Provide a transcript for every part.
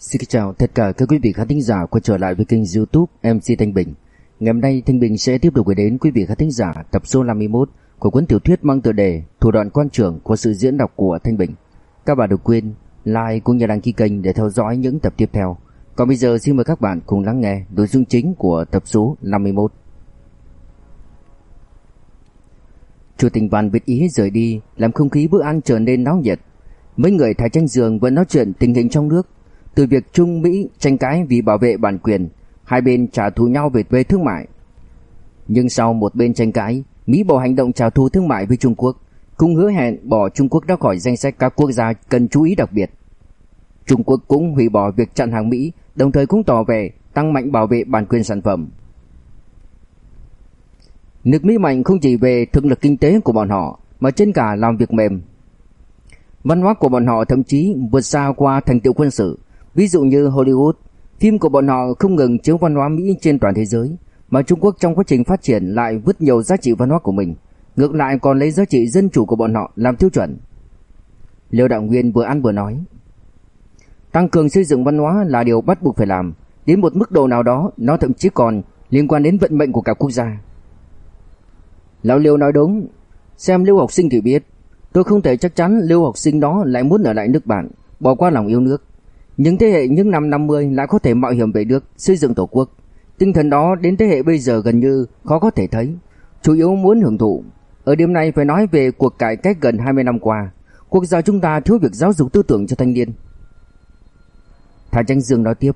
Xin chào tất cả các quý vị khán thính giả quay trở lại với kênh youtube MC Thanh Bình. Ngày hôm nay, Thanh Bình sẽ tiếp tục gửi đến quý vị khán thính giả tập số 51 của cuốn tiểu thuyết mang tựa đề Thủ đoạn quan trưởng của sự diễn đọc của Thanh Bình. Các bạn đừng quên like cũng như đăng ký kênh để theo dõi những tập tiếp theo. Còn bây giờ, xin mời các bạn cùng lắng nghe nội dung chính của tập số 51 Chủ tình Văn biết ý rời đi, làm không khí bữa ăn trở nên náo nhiệt. Mấy người thái tranh giường vẫn nói chuyện tình hình trong nước từ việc Trung Mỹ tranh cãi vì bảo vệ bản quyền, hai bên trả thù nhau về thuế thương mại. Nhưng sau một bên tranh cãi, Mỹ bỏ hành động trả thù thương mại với Trung Quốc, cũng hứa hẹn bỏ Trung Quốc ra khỏi danh sách các quốc gia cần chú ý đặc biệt. Trung Quốc cũng hủy bỏ việc chặn hàng Mỹ, đồng thời cũng tỏ vẻ tăng mạnh bảo vệ bản quyền sản phẩm. Nước Mỹ mạnh không chỉ về thực lực kinh tế của bọn họ, mà trên cả làm việc mềm. Văn hóa của bọn họ thậm chí vượt xa qua thành tựu quân sự, Ví dụ như Hollywood, phim của bọn họ không ngừng chiếu văn hóa Mỹ trên toàn thế giới, mà Trung Quốc trong quá trình phát triển lại vứt nhiều giá trị văn hóa của mình, ngược lại còn lấy giá trị dân chủ của bọn họ làm tiêu chuẩn. Liêu Đạo Nguyên vừa ăn vừa nói, tăng cường xây dựng văn hóa là điều bắt buộc phải làm, đến một mức độ nào đó nó thậm chí còn liên quan đến vận mệnh của cả quốc gia. Lão Liêu nói đúng, xem Lưu học sinh thì biết, tôi không thể chắc chắn Lưu học sinh đó lại muốn ở lại nước bạn, bỏ qua lòng yêu nước. Những thế hệ những năm 50 lại có thể mạo hiểm về nước, xây dựng tổ quốc. Tinh thần đó đến thế hệ bây giờ gần như khó có thể thấy, chủ yếu muốn hưởng thụ. Ở điểm này phải nói về cuộc cải cách gần 20 năm qua, quốc gia chúng ta thiếu việc giáo dục tư tưởng cho thanh niên. Thái Tranh Dương nói tiếp.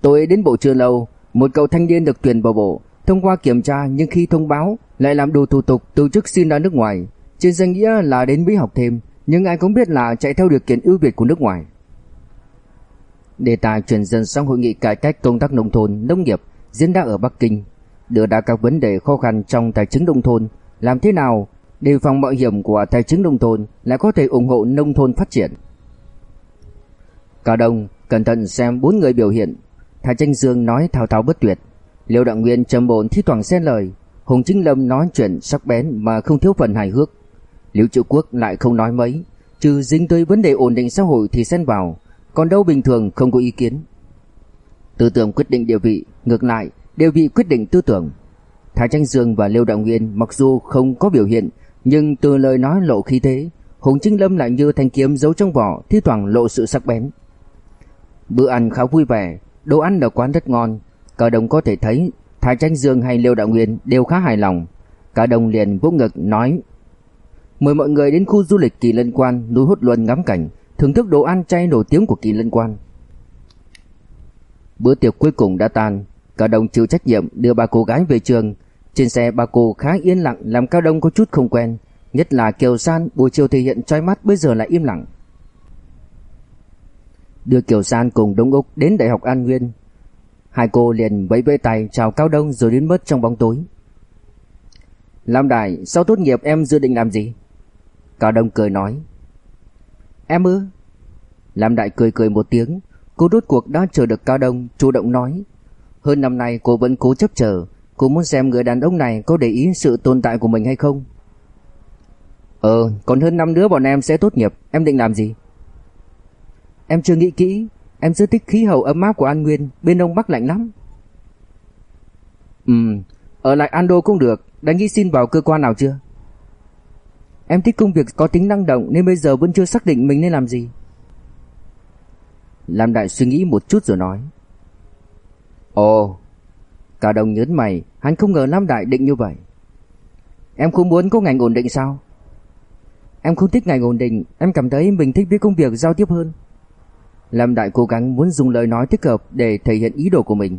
Tôi đến bộ chưa lâu, một cậu thanh niên được tuyển vào bộ, thông qua kiểm tra nhưng khi thông báo lại làm đủ thủ tục từ chức xin ra nước ngoài, trên danh nghĩa là đến Mỹ học thêm, nhưng ai cũng biết là chạy theo điều kiện ưu việt của nước ngoài. Đề tài chuyển dần sang hội nghị cải cách công tác nông thôn, nông nghiệp diễn ra ở Bắc Kinh, đưa ra các vấn đề khó khăn trong tài chính nông thôn, làm thế nào đề phòng mạo hiểm của tài chính nông thôn lại có thể ủng hộ nông thôn phát triển. Cao Đông cẩn thận xem bốn người biểu hiện, Thái Tranh Dương nói thao thao bất tuyệt, Liêu Đặng Nguyên trầm ổn thi thoảng xen lời, Hùng Chính Lâm nói chuyện sắc bén mà không thiếu phần hài hước. Liễu Triệu Quốc lại không nói mấy, trừ dính tới vấn đề ổn định xã hội thì xen vào, còn đâu bình thường không có ý kiến. Tư tưởng quyết định địa vị, ngược lại, địa vị quyết định tư tưởng. Thái Tranh Dương và Liêu Đạo Nguyên mặc dù không có biểu hiện, nhưng từ lời nói lộ khí thế, Hùng Trinh Lâm lại như thanh kiếm giấu trong vỏ, thi thoảng lộ sự sắc bén. Bữa ăn khá vui vẻ, đồ ăn ở quán rất ngon, cả đồng có thể thấy Thái Tranh Dương hay Liêu Đạo Nguyên đều khá hài lòng. Cả đồng liền vỗ ngực nói Mời mọi người đến khu du lịch kỳ lân quan núi hút Luân ngắm cảnh thưởng thức đồ ăn chay nổi tiếng của kỳ lân quan. Bữa tiệc cuối cùng đã tan, Cao Đông chịu trách nhiệm đưa ba cô gái về trường. Trên xe ba cô khá yên lặng làm Cao Đông có chút không quen, nhất là Kiều San buổi chiều thể hiện trói mắt bây giờ lại im lặng. Đưa Kiều San cùng Đông Úc đến Đại học An Nguyên. Hai cô liền vẫy vẫy tay chào Cao Đông rồi đến mất trong bóng tối. Lam Đại, sau tốt nghiệp em dự định làm gì? Cao Đông cười nói. Em ư? Lam Đại cười cười một tiếng, cô rốt cuộc đã chờ được Cao Đông chủ động nói. Hơn năm nay cô vẫn cố chấp chờ, cô muốn xem người đàn ông này có để ý sự tồn tại của mình hay không. Ờ, còn hơn năm nữa bọn em sẽ tốt nghiệp, em định làm gì? Em chưa nghĩ kỹ, em rất thích khí hậu ấm áp của An Nguyên, bên đông bắc lạnh lắm. Ừm, ở lại Ando cũng được, đã nghĩ xin vào cơ quan nào chưa? Em thích công việc có tính năng động nên bây giờ vẫn chưa xác định mình nên làm gì. Lam Đại suy nghĩ một chút rồi nói. Ồ, cả đồng nhớn mày, hắn không ngờ Lam Đại định như vậy. Em không muốn có ngành ổn định sao? Em không thích ngành ổn định, em cảm thấy mình thích với công việc giao tiếp hơn. Lam Đại cố gắng muốn dùng lời nói thích hợp để thể hiện ý đồ của mình.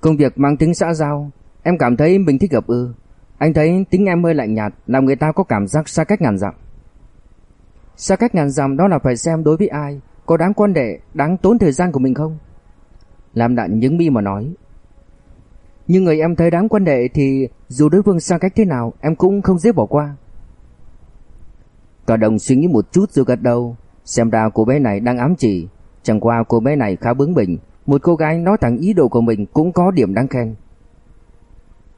Công việc mang tính xã giao, em cảm thấy mình thích hợp ư? Anh thấy tính em hơi lạnh nhạt làm người ta có cảm giác xa cách ngàn dặm. Xa cách ngàn dặm đó là phải xem đối với ai, có đáng quan đệ, đáng tốn thời gian của mình không? Lam đạn những mi mà nói. Nhưng người em thấy đáng quan đệ thì dù đối phương xa cách thế nào em cũng không dễ bỏ qua. Cả đồng suy nghĩ một chút rồi gật đầu, xem ra cô bé này đang ám chỉ, chẳng qua cô bé này khá bướng bỉnh, một cô gái nói thẳng ý đồ của mình cũng có điểm đáng khen.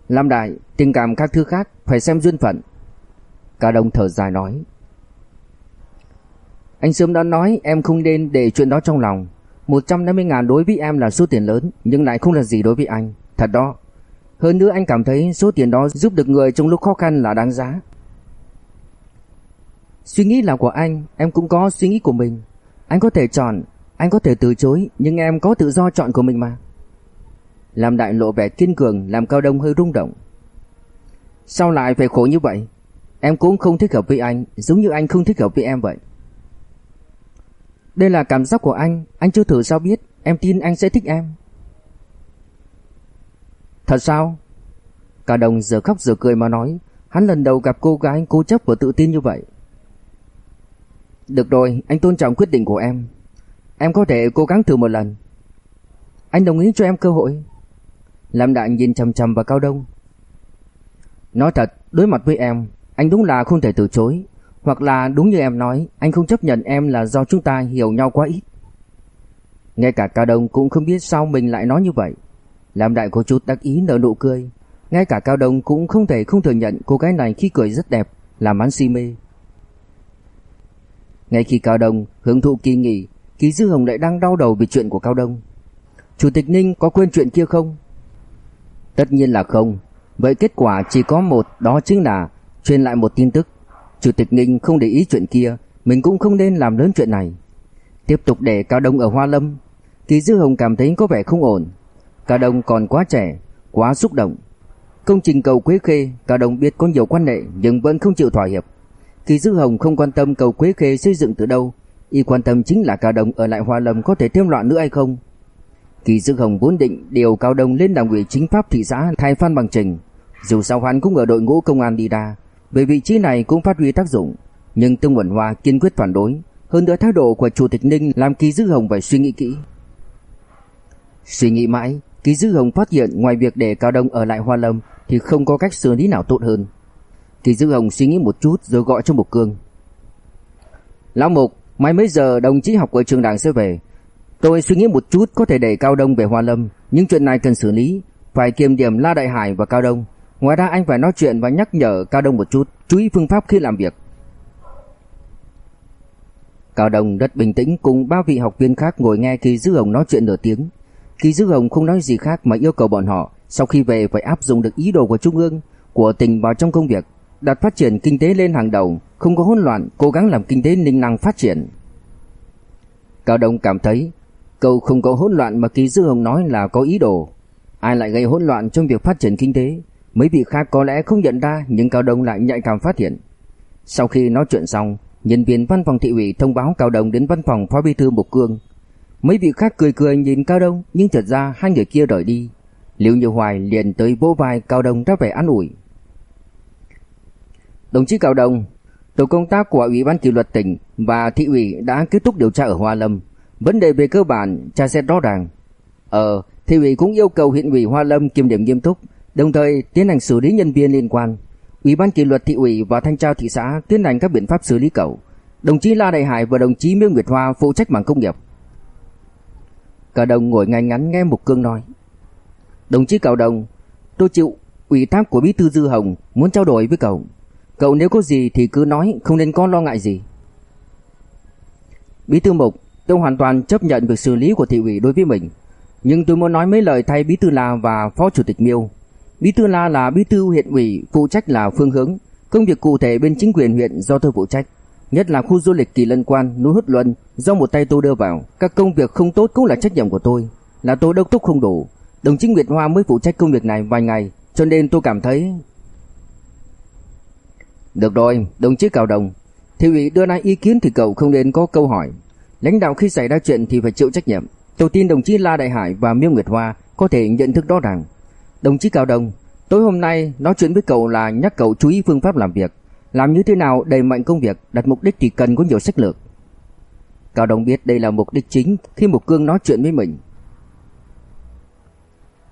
Lam Đại, tình cảm các thứ khác phải xem duyên phận. Cả đồng thở dài nói. Anh sớm đã nói em không nên để chuyện đó trong lòng. 150 ngàn đối với em là số tiền lớn Nhưng lại không là gì đối với anh. Thật đó. Hơn nữa anh cảm thấy số tiền đó giúp được người trong lúc khó khăn là đáng giá. Suy nghĩ là của anh Em cũng có suy nghĩ của mình. Anh có thể chọn Anh có thể từ chối Nhưng em có tự do chọn của mình mà. Làm đại lộ vẻ kiên cường, Làm cao đông hơi rung động. Sao lại phải khổ như vậy? Em cũng không thích hợp với anh, Giống như anh không thích hợp với em vậy. Đây là cảm giác của anh Anh chưa thử sao biết, Em tin anh sẽ thích em. Thật sao? Cả đồng giờ khóc giờ cười mà nói, Hắn lần đầu gặp cô gái cố chấp và tự tin như vậy. Được rồi, Anh tôn trọng quyết định của em. Em có thể cố gắng thử một lần. Anh đồng ý cho em cơ hội. Lâm Đại nhìn chầm chầm vào Cao Đông. Nói thật, Đối mặt với em, Anh đúng là không thể từ chối. Hoặc là đúng như em nói, Anh không chấp nhận em là do chúng ta hiểu nhau quá ít. Ngay cả Cao Đông cũng không biết sao mình lại nói như vậy. Làm đại có chút đắc ý nở nụ cười. Ngay cả Cao Đông cũng không thể không thừa nhận Cô gái này khi cười rất đẹp, Làm hắn si mê. Ngay khi Cao Đông hưởng thụ kỳ nghỉ, ký Dư Hồng lại đang đau đầu vì chuyện của Cao Đông. Chủ tịch Ninh có quên chuyện kia không? Tất nhiên là không Vậy kết quả chỉ có một đó chính là truyền lại một tin tức. Chủ tịch Ninh không để ý chuyện kia, mình cũng không nên làm lớn chuyện này. Tiếp tục để Cao Đông ở Hoa Lâm, Kỳ Dư Hồng cảm thấy có vẻ không ổn. Cao Đông còn quá trẻ, quá xúc động. Công trình cầu Quế Khê, Cao Đông biết có nhiều quan hệ nhưng vẫn không chịu thỏa hiệp. Kỳ Dư Hồng không quan tâm cầu Quế Khê xây dựng từ đâu, y quan tâm chính là Cao Đông ở lại Hoa Lâm có thể thêm loạn nữa hay không. Kỳ Dư Hồng vốn định điều Cao Đông lên đảng ủy chính pháp thị xã thay Phan Bằng Trình, dù sao hắn cũng ở đội ngũ công an đi đa, về vị trí này cũng phát huy tác dụng, nhưng Tương Quẩn Hoa kiên quyết phản đối, hơn nữa thái độ của chủ tịch Ninh làm Kỳ Dư Hồng phải suy nghĩ kỹ. Suy nghĩ mãi, Kỳ Dư Hồng phát hiện ngoài việc để Cao Đông ở lại Hoa Lâm thì không có cách xử lý nào tốt hơn. Kỳ Dư Hồng suy nghĩ một chút rồi gọi cho Mục Cương. Lão Mục, mai mấy giờ đồng chí học ở trường đảng sẽ về? Tôi suy nghĩ một chút có thể đẩy Cao Đông về Hoa Lâm, nhưng chuyện này cần xử lý, phải kiềm điểm La Đại Hải và Cao Đông. Ngoài ra anh phải nói chuyện và nhắc nhở Cao Đông một chút, chú ý phương pháp khi làm việc. Cao Đông rất bình tĩnh cùng ba vị học viên khác ngồi nghe Kỳ Dư Hồng nói chuyện nửa tiếng. Kỳ Dư Hồng không nói gì khác mà yêu cầu bọn họ sau khi về phải áp dụng được ý đồ của Trung ương, của tỉnh vào trong công việc, đặt phát triển kinh tế lên hàng đầu, không có hỗn loạn, cố gắng làm kinh tế ninh năng phát triển. Cao Đông cảm thấy câu không có hỗn loạn mà Kỳ Dư Hồng nói là có ý đồ. Ai lại gây hỗn loạn trong việc phát triển kinh tế? Mấy vị khác có lẽ không nhận ra nhưng Cao Đông lại nhạy cảm phát hiện. Sau khi nói chuyện xong, nhân viên văn phòng thị ủy thông báo Cao Đông đến văn phòng phó bí thư Mục Cương. Mấy vị khác cười cười nhìn Cao Đông nhưng thật ra hai người kia rời đi. Liễu Như Hoài liền tới vỗ vai Cao Đông ra vẻ an ủi. Đồng chí Cao Đông, tổ công tác của Ủy ban kỷ luật tỉnh và thị ủy đã kết thúc điều tra ở Hoa Lâm. Vấn đề về cơ bản cha xét rõ ràng. Ờ, thị ủy cũng yêu cầu huyện ủy Hoa Lâm kiểm điểm nghiêm túc, đồng thời tiến hành xử lý nhân viên liên quan. Ủy ban kỷ luật thị ủy và thanh tra thị xã tiến hành các biện pháp xử lý cậu. Đồng chí La Đại Hải và đồng chí Miêu Nguyệt Hoa phụ trách mảng công nghiệp. Cả đồng ngồi ngay ngắn nghe Mục Cương nói. Đồng chí cậu Đồng, tôi chịu ủy thác của Bí thư Dư Hồng muốn trao đổi với cậu. Cậu nếu có gì thì cứ nói, không nên có lo ngại gì. Bí thư Mục, tôi hoàn toàn chấp nhận việc xử lý của thị ủy đối với mình. Nhưng tôi muốn nói mấy lời thay Bí thư La và Phó Chủ tịch Miêu. Bí thư La là bí thư huyện ủy, phụ trách là phương hướng, công việc cụ thể bên chính quyền huyện do tôi phụ trách, nhất là khu du lịch Kỳ Lân Quan, núi Hút Luân do một tay tôi đưa vào, các công việc không tốt cũng là trách nhiệm của tôi, là tôi đốc thúc không đủ. Đồng chí Nguyệt Hoa mới phụ trách công việc này vài ngày, cho nên tôi cảm thấy Được rồi, đồng chí Cao Đồng, thị ủy đưa ra ý kiến thì cậu không nên có câu hỏi. Lãnh đạo khi xảy ra chuyện thì phải chịu trách nhiệm. Tôi tin đồng chí La Đại Hải và Miêu Nguyệt Hoa có thể nhận thức rõ ràng. Đồng chí Cao Đồng, tối hôm nay nói chuyện với cậu là nhắc cậu chú ý phương pháp làm việc, làm như thế nào đầy mạnh công việc, đặt mục đích thì cần có nhiều sách lược. Cao Đồng biết đây là mục đích chính khi Mục Cương nói chuyện với mình.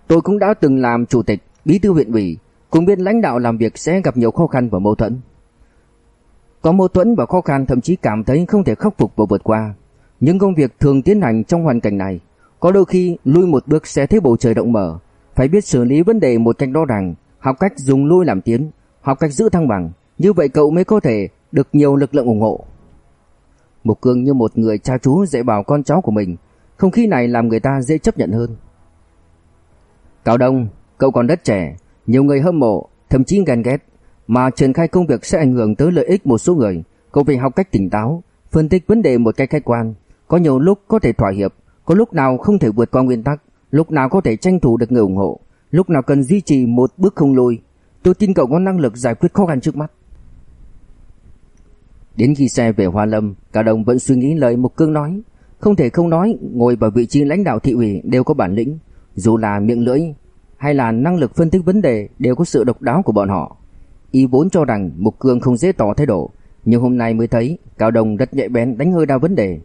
Tôi cũng đã từng làm chủ tịch, bí thư huyện ủy, cũng biết lãnh đạo làm việc sẽ gặp nhiều khó khăn và mâu thuẫn. Có mâu thuẫn và khó khăn thậm chí cảm thấy không thể khắc phục và vượt qua. Những công việc thường tiến hành trong hoàn cảnh này, có đôi khi lui một bước sẽ thấy bầu trời rộng mở, phải biết xử lý vấn đề một cách rõ ràng, học cách dùng lui làm tiến, học cách giữ thăng bằng, như vậy cậu mới có thể được nhiều lực lượng ủng hộ. Mục Cương như một người cha chú dạy bảo con cháu của mình, không khí này làm người ta dễ chấp nhận hơn. Cao Đông, cậu còn rất trẻ, nhiều người hâm mộ, thậm chí ghen ghét, mà triển khai công việc sẽ ảnh hưởng tới lợi ích một số người, cậu phải học cách tỉnh táo, phân tích vấn đề một cách khách quan, có nhiều lúc có thể thỏa hiệp, có lúc nào không thể vượt qua nguyên tắc, lúc nào có thể tranh thủ được người ủng hộ, lúc nào cần duy trì một bước không lùi. Tôi tin cậu có năng lực giải quyết khó khăn trước mắt. Đến khi xe về Hoa Lâm, cả đồng vẫn suy nghĩ lời Mục Cương nói, không thể không nói, ngồi vào vị trí lãnh đạo thị ủy đều có bản lĩnh, dù là miệng lưỡi hay là năng lực phân tích vấn đề đều có sự độc đáo của bọn họ. Y vốn cho rằng Mục Cương không dễ tỏ thái độ, nhưng hôm nay mới thấy Cao Đồng rất nhạy bén đánh hơi đa vấn đề.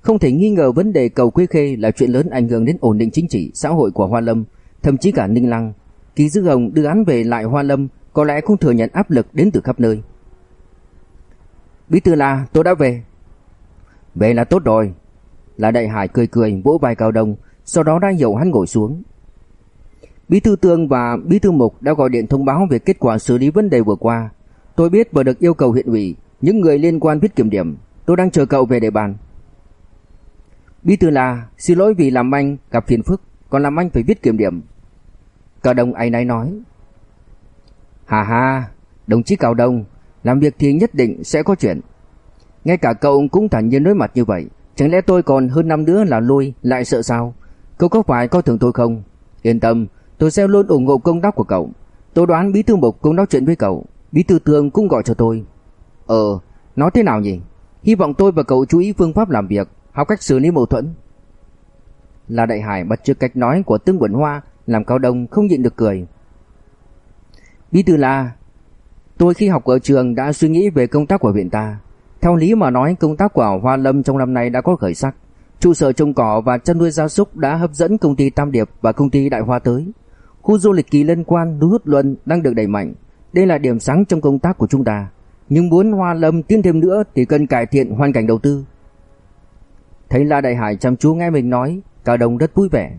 Không thể nghi ngờ vấn đề cầu Quế Khê là chuyện lớn ảnh hưởng đến ổn định chính trị xã hội của Hoa Lâm, thậm chí cả Ninh Lăng. Ký Dư Hồng đưa án về lại Hoa Lâm có lẽ không thừa nhận áp lực đến từ khắp nơi. Bí thư là tôi đã về. Về là tốt rồi. Là đại hải cười cười vỗ vai Cao Đông, sau đó đã hiểu hắn ngồi xuống. Bí thư Tương và Bí thư Mục đã gọi điện thông báo về kết quả xử lý vấn đề vừa qua. Tôi biết vừa được yêu cầu huyện ủy, những người liên quan viết kiểm điểm. Tôi đang chờ cậu về để bàn. Bí thư là xin lỗi vì làm anh gặp phiền phức, còn làm anh phải viết kiểm điểm. Cao Đông ai nấy nói. Hà hà, đồng chí Cao Đông, làm việc thì nhất định sẽ có chuyện. Ngay cả cậu cũng thản nhiên đối mặt như vậy, chẳng lẽ tôi còn hơn năm đứa là lui lại sợ sao? Cậu có phải coi thường tôi không? Yên tâm, tôi sẽ luôn ủng hộ công tác của cậu. Tôi đoán bí thư mục cũng nói chuyện với cậu, bí thư tường cũng gọi cho tôi. Ờ, nói thế nào nhỉ? Hy vọng tôi và cậu chú ý phương pháp làm việc, học cách xử lý mâu thuẫn. La Đại Hải bật trước cách nói của Tương Quẩn Hoa làm Cao Đông không nhịn được cười. Bí thư La, tôi khi học ở trường đã suy nghĩ về công tác của viện ta. Theo lý mà nói công tác của Hoa Lâm trong năm nay đã có khởi sắc. Trụ sở trồng cỏ và chăn nuôi gia súc đã hấp dẫn công ty Tam Điệp và công ty Đại Hoa tới. Khu du lịch kỳ lân quan núi Hút Luân đang được đẩy mạnh. Đây là điểm sáng trong công tác của chúng ta. Nhưng muốn Hoa Lâm tiến thêm nữa thì cần cải thiện hoàn cảnh đầu tư. Thấy La Đại Hải chăm chú nghe mình nói, Cao Đông rất vui vẻ.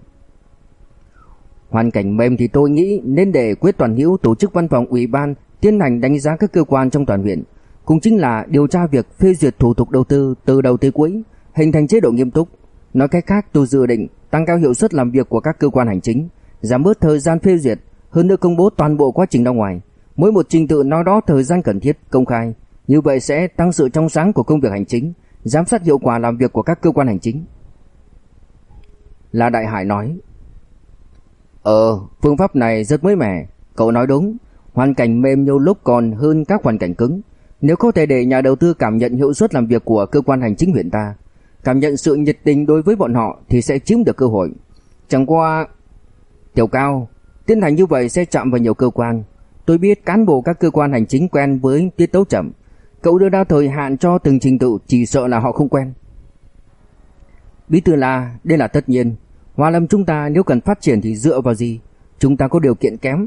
Hoàn cảnh mềm thì tôi nghĩ nên để Quyết Toàn Hữu tổ chức văn phòng ủy ban tiến hành đánh giá các cơ quan trong toàn huyện, cũng chính là điều tra việc phê duyệt thủ tục đầu tư từ đầu tới cuối, hình thành chế độ nghiêm túc. Nói cách khác, tôi dự định tăng cao hiệu suất làm việc của các cơ quan hành chính, giảm bớt thời gian phê duyệt, hơn nữa công bố toàn bộ quá trình ra ngoài. Mỗi một trình tự nói đó thời gian cần thiết, công khai, như vậy sẽ tăng sự trong sáng của công việc hành chính, giám sát hiệu quả làm việc của các cơ quan hành chính. La Đại Hải nói, Ờ, phương pháp này rất mới mẻ, cậu nói đúng, hoàn cảnh mềm nhiều lúc còn hơn các hoàn cảnh cứng. Nếu có thể để nhà đầu tư cảm nhận hiệu suất làm việc của cơ quan hành chính huyện ta, cảm nhận sự nhiệt tình đối với bọn họ thì sẽ chiếm được cơ hội. Chẳng qua tiểu cao, tiến hành như vậy sẽ chạm vào nhiều cơ quan. Tôi biết cán bộ các cơ quan hành chính quen với tiết tấu chậm. Cậu đưa ra thời hạn cho từng trình tự chỉ sợ là họ không quen. Bí thư là, đây là tất nhiên. Hoa Lâm chúng ta nếu cần phát triển thì dựa vào gì? Chúng ta có điều kiện kém,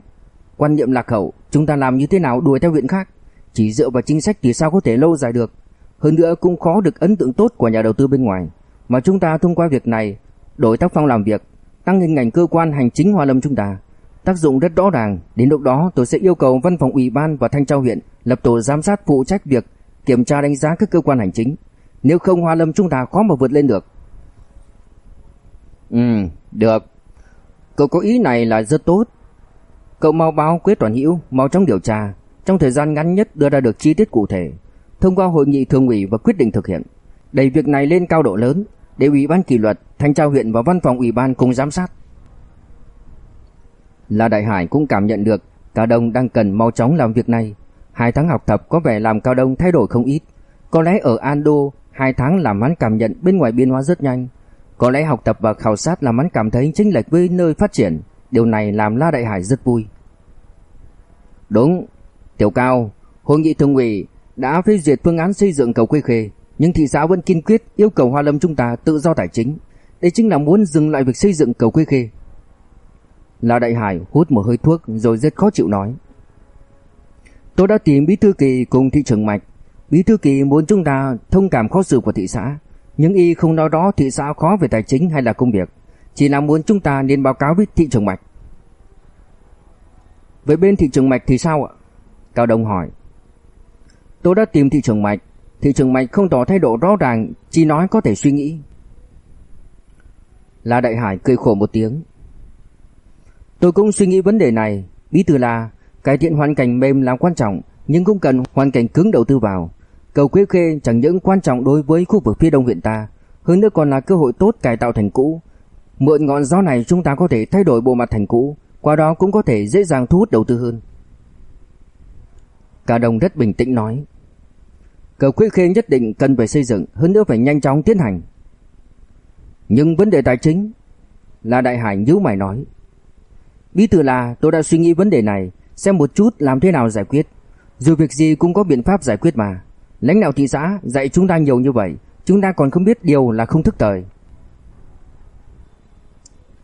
quan niệm lạc hậu, chúng ta làm như thế nào đuổi theo huyện khác? Chỉ dựa vào chính sách thì sao có thể lâu dài được? Hơn nữa cũng khó được ấn tượng tốt của nhà đầu tư bên ngoài. Mà chúng ta thông qua việc này đổi tác phong làm việc, tăng hình ảnh cơ quan hành chính Hoa Lâm chúng ta. Tác dụng rất rõ ràng, đến lúc đó tôi sẽ yêu cầu văn phòng ủy ban và thanh tra huyện lập tổ giám sát phụ trách việc kiểm tra đánh giá các cơ quan hành chính. Nếu không Hoa Lâm chúng ta khó mà vượt lên được. Ừ, được. Cậu có ý này là rất tốt. Cậu mau báo quyết toàn hữu, mau chóng điều tra, trong thời gian ngắn nhất đưa ra được chi tiết cụ thể, thông qua hội nghị thường ủy và quyết định thực hiện. Đẩy việc này lên cao độ lớn, để ủy ban kỷ luật, thanh tra huyện và văn phòng ủy ban cùng giám sát. La Đại Hải cũng cảm nhận được Cao Đông đang cần mau chóng làm việc này. Hai tháng học tập có vẻ làm Cao Đông thay đổi không ít. Có lẽ ở Ando, hai tháng làm hắn cảm nhận bên ngoài biến hóa rất nhanh. Có lẽ học tập và khảo sát làm hắn cảm thấy chính lệch với nơi phát triển. Điều này làm La Đại Hải rất vui. Đúng, Tiểu Cao, hội nghị thường ủy đã phê duyệt phương án xây dựng cầu Quê Khê, nhưng thị xã vẫn kiên quyết yêu cầu Hoa Lâm chúng ta tự do tài chính. Đây chính là muốn dừng lại việc xây dựng cầu Quê Khê. Lão Đại Hải hút một hơi thuốc rồi rất khó chịu nói. Tôi đã tìm Bí Thư Kỳ cùng thị trưởng Mạch. Bí Thư Kỳ muốn chúng ta thông cảm khó xử của thị xã. Nhưng y không nói đó thị xã khó về tài chính hay là công việc. Chỉ là muốn chúng ta nên báo cáo với thị trưởng Mạch. Với bên thị trưởng Mạch thì sao ạ? Cao Đông hỏi. Tôi đã tìm thị trưởng Mạch. Thị trường mạch không tỏ thái độ rõ ràng, Chỉ nói có thể suy nghĩ La Đại Hải cười khổ một tiếng Tôi cũng suy nghĩ vấn đề này. Bí thư là, Cải thiện hoàn cảnh mềm là quan trọng, Nhưng cũng cần hoàn cảnh cứng đầu tư vào. Cầu Quế Khê chẳng những quan trọng đối với khu vực phía đông huyện ta, Hơn nữa còn là cơ hội tốt cải tạo thành cũ. Mượn ngọn gió này chúng ta có thể thay đổi bộ mặt thành cũ, Qua đó cũng có thể dễ dàng thu hút đầu tư hơn. Cả đồng rất bình tĩnh nói. Cầu Quế Khê nhất định cần phải xây dựng, Hơn nữa phải nhanh chóng tiến hành. Nhưng vấn đề tài chính, Là Đại Hải nhíu mày nói. Bí thư là tôi đã suy nghĩ vấn đề này, Xem một chút làm thế nào giải quyết. Dù việc gì cũng có biện pháp giải quyết mà. Lãnh đạo thị xã dạy chúng ta nhiều như vậy, Chúng ta còn không biết điều là không thức thời.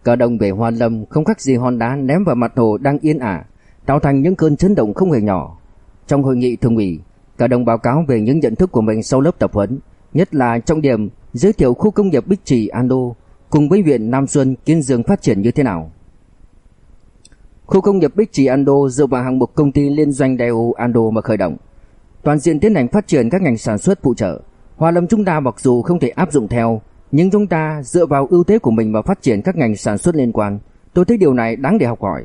Cả đồng về Hoa Lâm không khác gì hòn đá ném vào mặt hồ đang yên ả, Tạo thành những cơn chấn động không hề nhỏ. Trong hội nghị thường ủy cả đồng báo cáo về những nhận thức của mình sau lớp tập huấn, Nhất là trọng điểm giới thiệu khu công nghiệp Bích Trì đô Cùng với huyện Nam Xuân Kiên Dương phát triển như thế nào. Khu công nghiệp Bích Trì Ando dựa vào hàng mục công ty liên doanh Daewoo Ando mà khởi động Toàn diện tiến hành phát triển các ngành sản xuất phụ trợ. Hoa Lâm chúng ta mặc dù không thể áp dụng theo, nhưng chúng ta dựa vào ưu thế của mình mà phát triển các ngành sản xuất liên quan. Tôi thấy điều này đáng để học hỏi.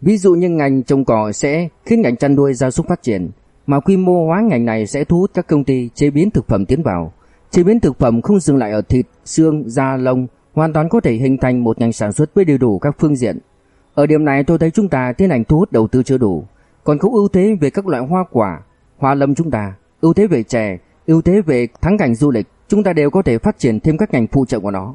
Ví dụ như ngành trồng cỏ sẽ khiến ngành chăn nuôi gia súc phát triển, mà quy mô hóa ngành này sẽ thu hút các công ty chế biến thực phẩm tiến vào. Chế biến thực phẩm không dừng lại ở thịt, xương, da, lông, hoàn toàn có thể hình thành một ngành sản xuất với đầy đủ các phương diện. Ở điểm này tôi thấy chúng ta tiến hành thu hút đầu tư chưa đủ. Còn có ưu thế về các loại hoa quả, hoa lâm chúng ta, ưu thế về chè, ưu thế về thắng cảnh du lịch, chúng ta đều có thể phát triển thêm các ngành phụ trợ của nó.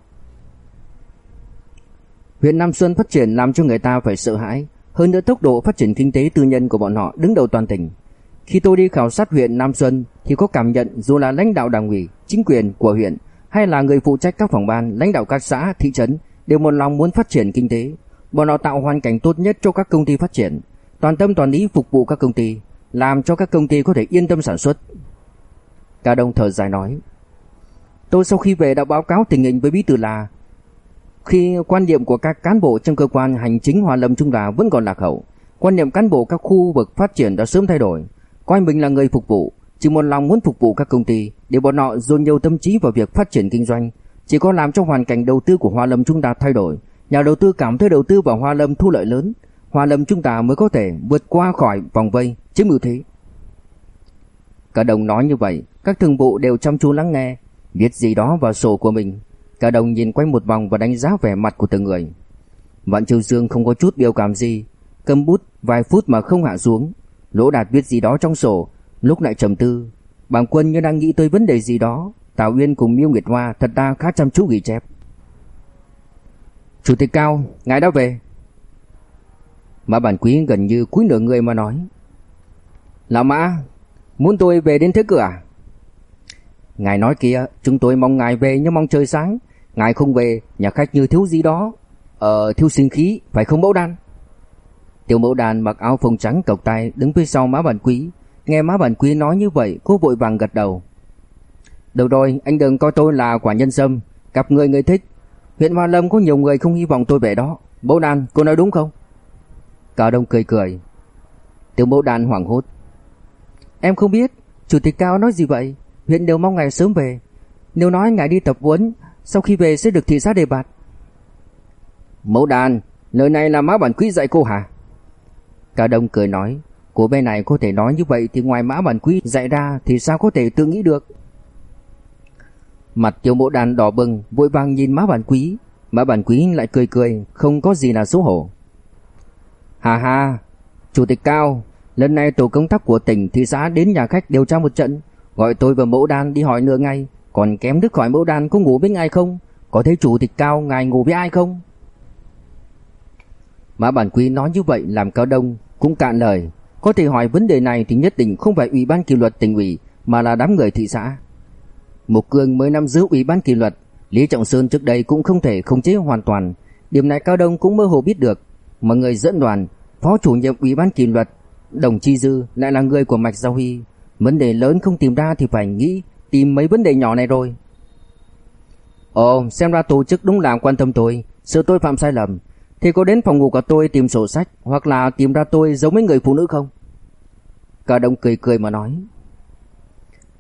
Huyện Nam Xuân phát triển làm cho người ta phải sợ hãi, hơn nữa tốc độ phát triển kinh tế tư nhân của bọn họ đứng đầu toàn tỉnh. Khi tôi đi khảo sát huyện Nam Xuân thì có cảm nhận dù là lãnh đạo đảng ủy, chính quyền của huyện hay là người phụ trách các phòng ban, lãnh đạo các xã, thị trấn đều một lòng muốn phát triển kinh tế. Bọn họ tạo hoàn cảnh tốt nhất cho các công ty phát triển toàn tâm toàn ý phục vụ các công ty, làm cho các công ty có thể yên tâm sản xuất. Cả đồng thở dài nói, tôi sau khi về đã báo cáo tình hình với bí thư là khi quan niệm của các cán bộ trong cơ quan hành chính Hòa Lâm Trung Đà vẫn còn lạc hậu, quan niệm cán bộ các khu vực phát triển đã sớm thay đổi, coi mình là người phục vụ, chỉ một lòng muốn phục vụ các công ty, để bọn họ dồn nhiều tâm trí vào việc phát triển kinh doanh, chỉ có làm cho hoàn cảnh đầu tư của Hoa Lâm chúng ta thay đổi, nhà đầu tư cảm thấy đầu tư vào Hoa Lâm thu lợi lớn, Hoa Lâm chúng ta mới có thể vượt qua khỏi vòng vây chiếm ưu thế. Cả đồng nói như vậy, các thường vụ đều chăm chú lắng nghe, viết gì đó vào sổ của mình. Cả đồng nhìn quanh một vòng và đánh giá vẻ mặt của từng người. Vạn Triều Dương không có chút biểu cảm gì, cầm bút vài phút mà không hạ xuống. Lỗ Đạt viết gì đó trong sổ, lúc lại trầm tư. Bàng Quân như đang nghĩ tới vấn đề gì đó. Tào Uyên cùng Miêu Nguyệt Hoa thật ra khá chăm chú ghi chép. Chủ tịch Cao, ngài đã về. Mã Bản Quý gần như cúi nửa người mà nói. Lão Mã, muốn tôi về đến thế cửa à? Ngài nói kia, chúng tôi mong ngài về nhưng mong trời sáng. Ngài không về, nhà khách như thiếu gì đó. Ờ, thiếu sinh khí, phải không mẫu đan? Tiểu mẫu đàn mặc áo phông trắng cộc tay đứng phía sau Mã bản quý. Nghe má bản quý nói như vậy, cô vội vàng gật đầu. Được rồi, anh đừng coi tôi là quả nhân sâm, gặp người người thích. Huyện Hoa Lâm có nhiều người không hy vọng tôi về đó. Bố đàn, cô nói đúng không? Cả Đông cười cười. Tiểu bố đàn hoảng hốt. Em không biết, chủ tịch Cao nói gì vậy? Huyện đều mong ngài sớm về. Nếu nói ngài đi tập huấn, sau khi về sẽ được thị xã đề bạt. Mẫu đàn, lời này là má bản quý dạy cô hả? Cả Đông cười nói, cô bên này có thể nói như vậy thì ngoài mã bản quý dạy ra thì sao có thể tự nghĩ được? Mặt tiểu mẫu đàn đỏ bừng, vội vàng nhìn mã bản quý. mã bản quý lại cười cười, không có gì là xấu hổ. Hà hà, Chủ tịch Cao, lần này tổ công tác của tỉnh thị xã đến nhà khách điều tra một trận, gọi tôi và mẫu đàn đi hỏi nửa ngày, còn kém đứt khỏi mẫu đàn có ngủ với ai không? Có thấy chủ tịch Cao ngài ngủ với ai không? Mã Bản Quý nói như vậy làm Cao Đông cũng cạn lời, có thể hỏi vấn đề này thì nhất định không phải ủy ban kỷ luật tỉnh ủy mà là đám người thị xã. Mục Cương mới nắm giữ ủy ban kỷ luật, Lý Trọng Sơn trước đây cũng không thể khống chế hoàn toàn, điểm này Cao Đông cũng mơ hồ biết được, mà người dẫn đoàn, phó chủ nhiệm ủy ban kỷ luật, Đồng Chi Dư lại là người của Mạch Giao Huy. Vấn đề lớn không tìm ra thì phải nghĩ tìm mấy vấn đề nhỏ này rồi. Ồ, xem ra tổ chức đúng là quan tâm tôi, sợ tôi phạm sai lầm. Thì có đến phòng ngủ của tôi tìm sổ sách hoặc là tìm ra tôi giống với người phụ nữ không? Cả đồng cười cười mà nói.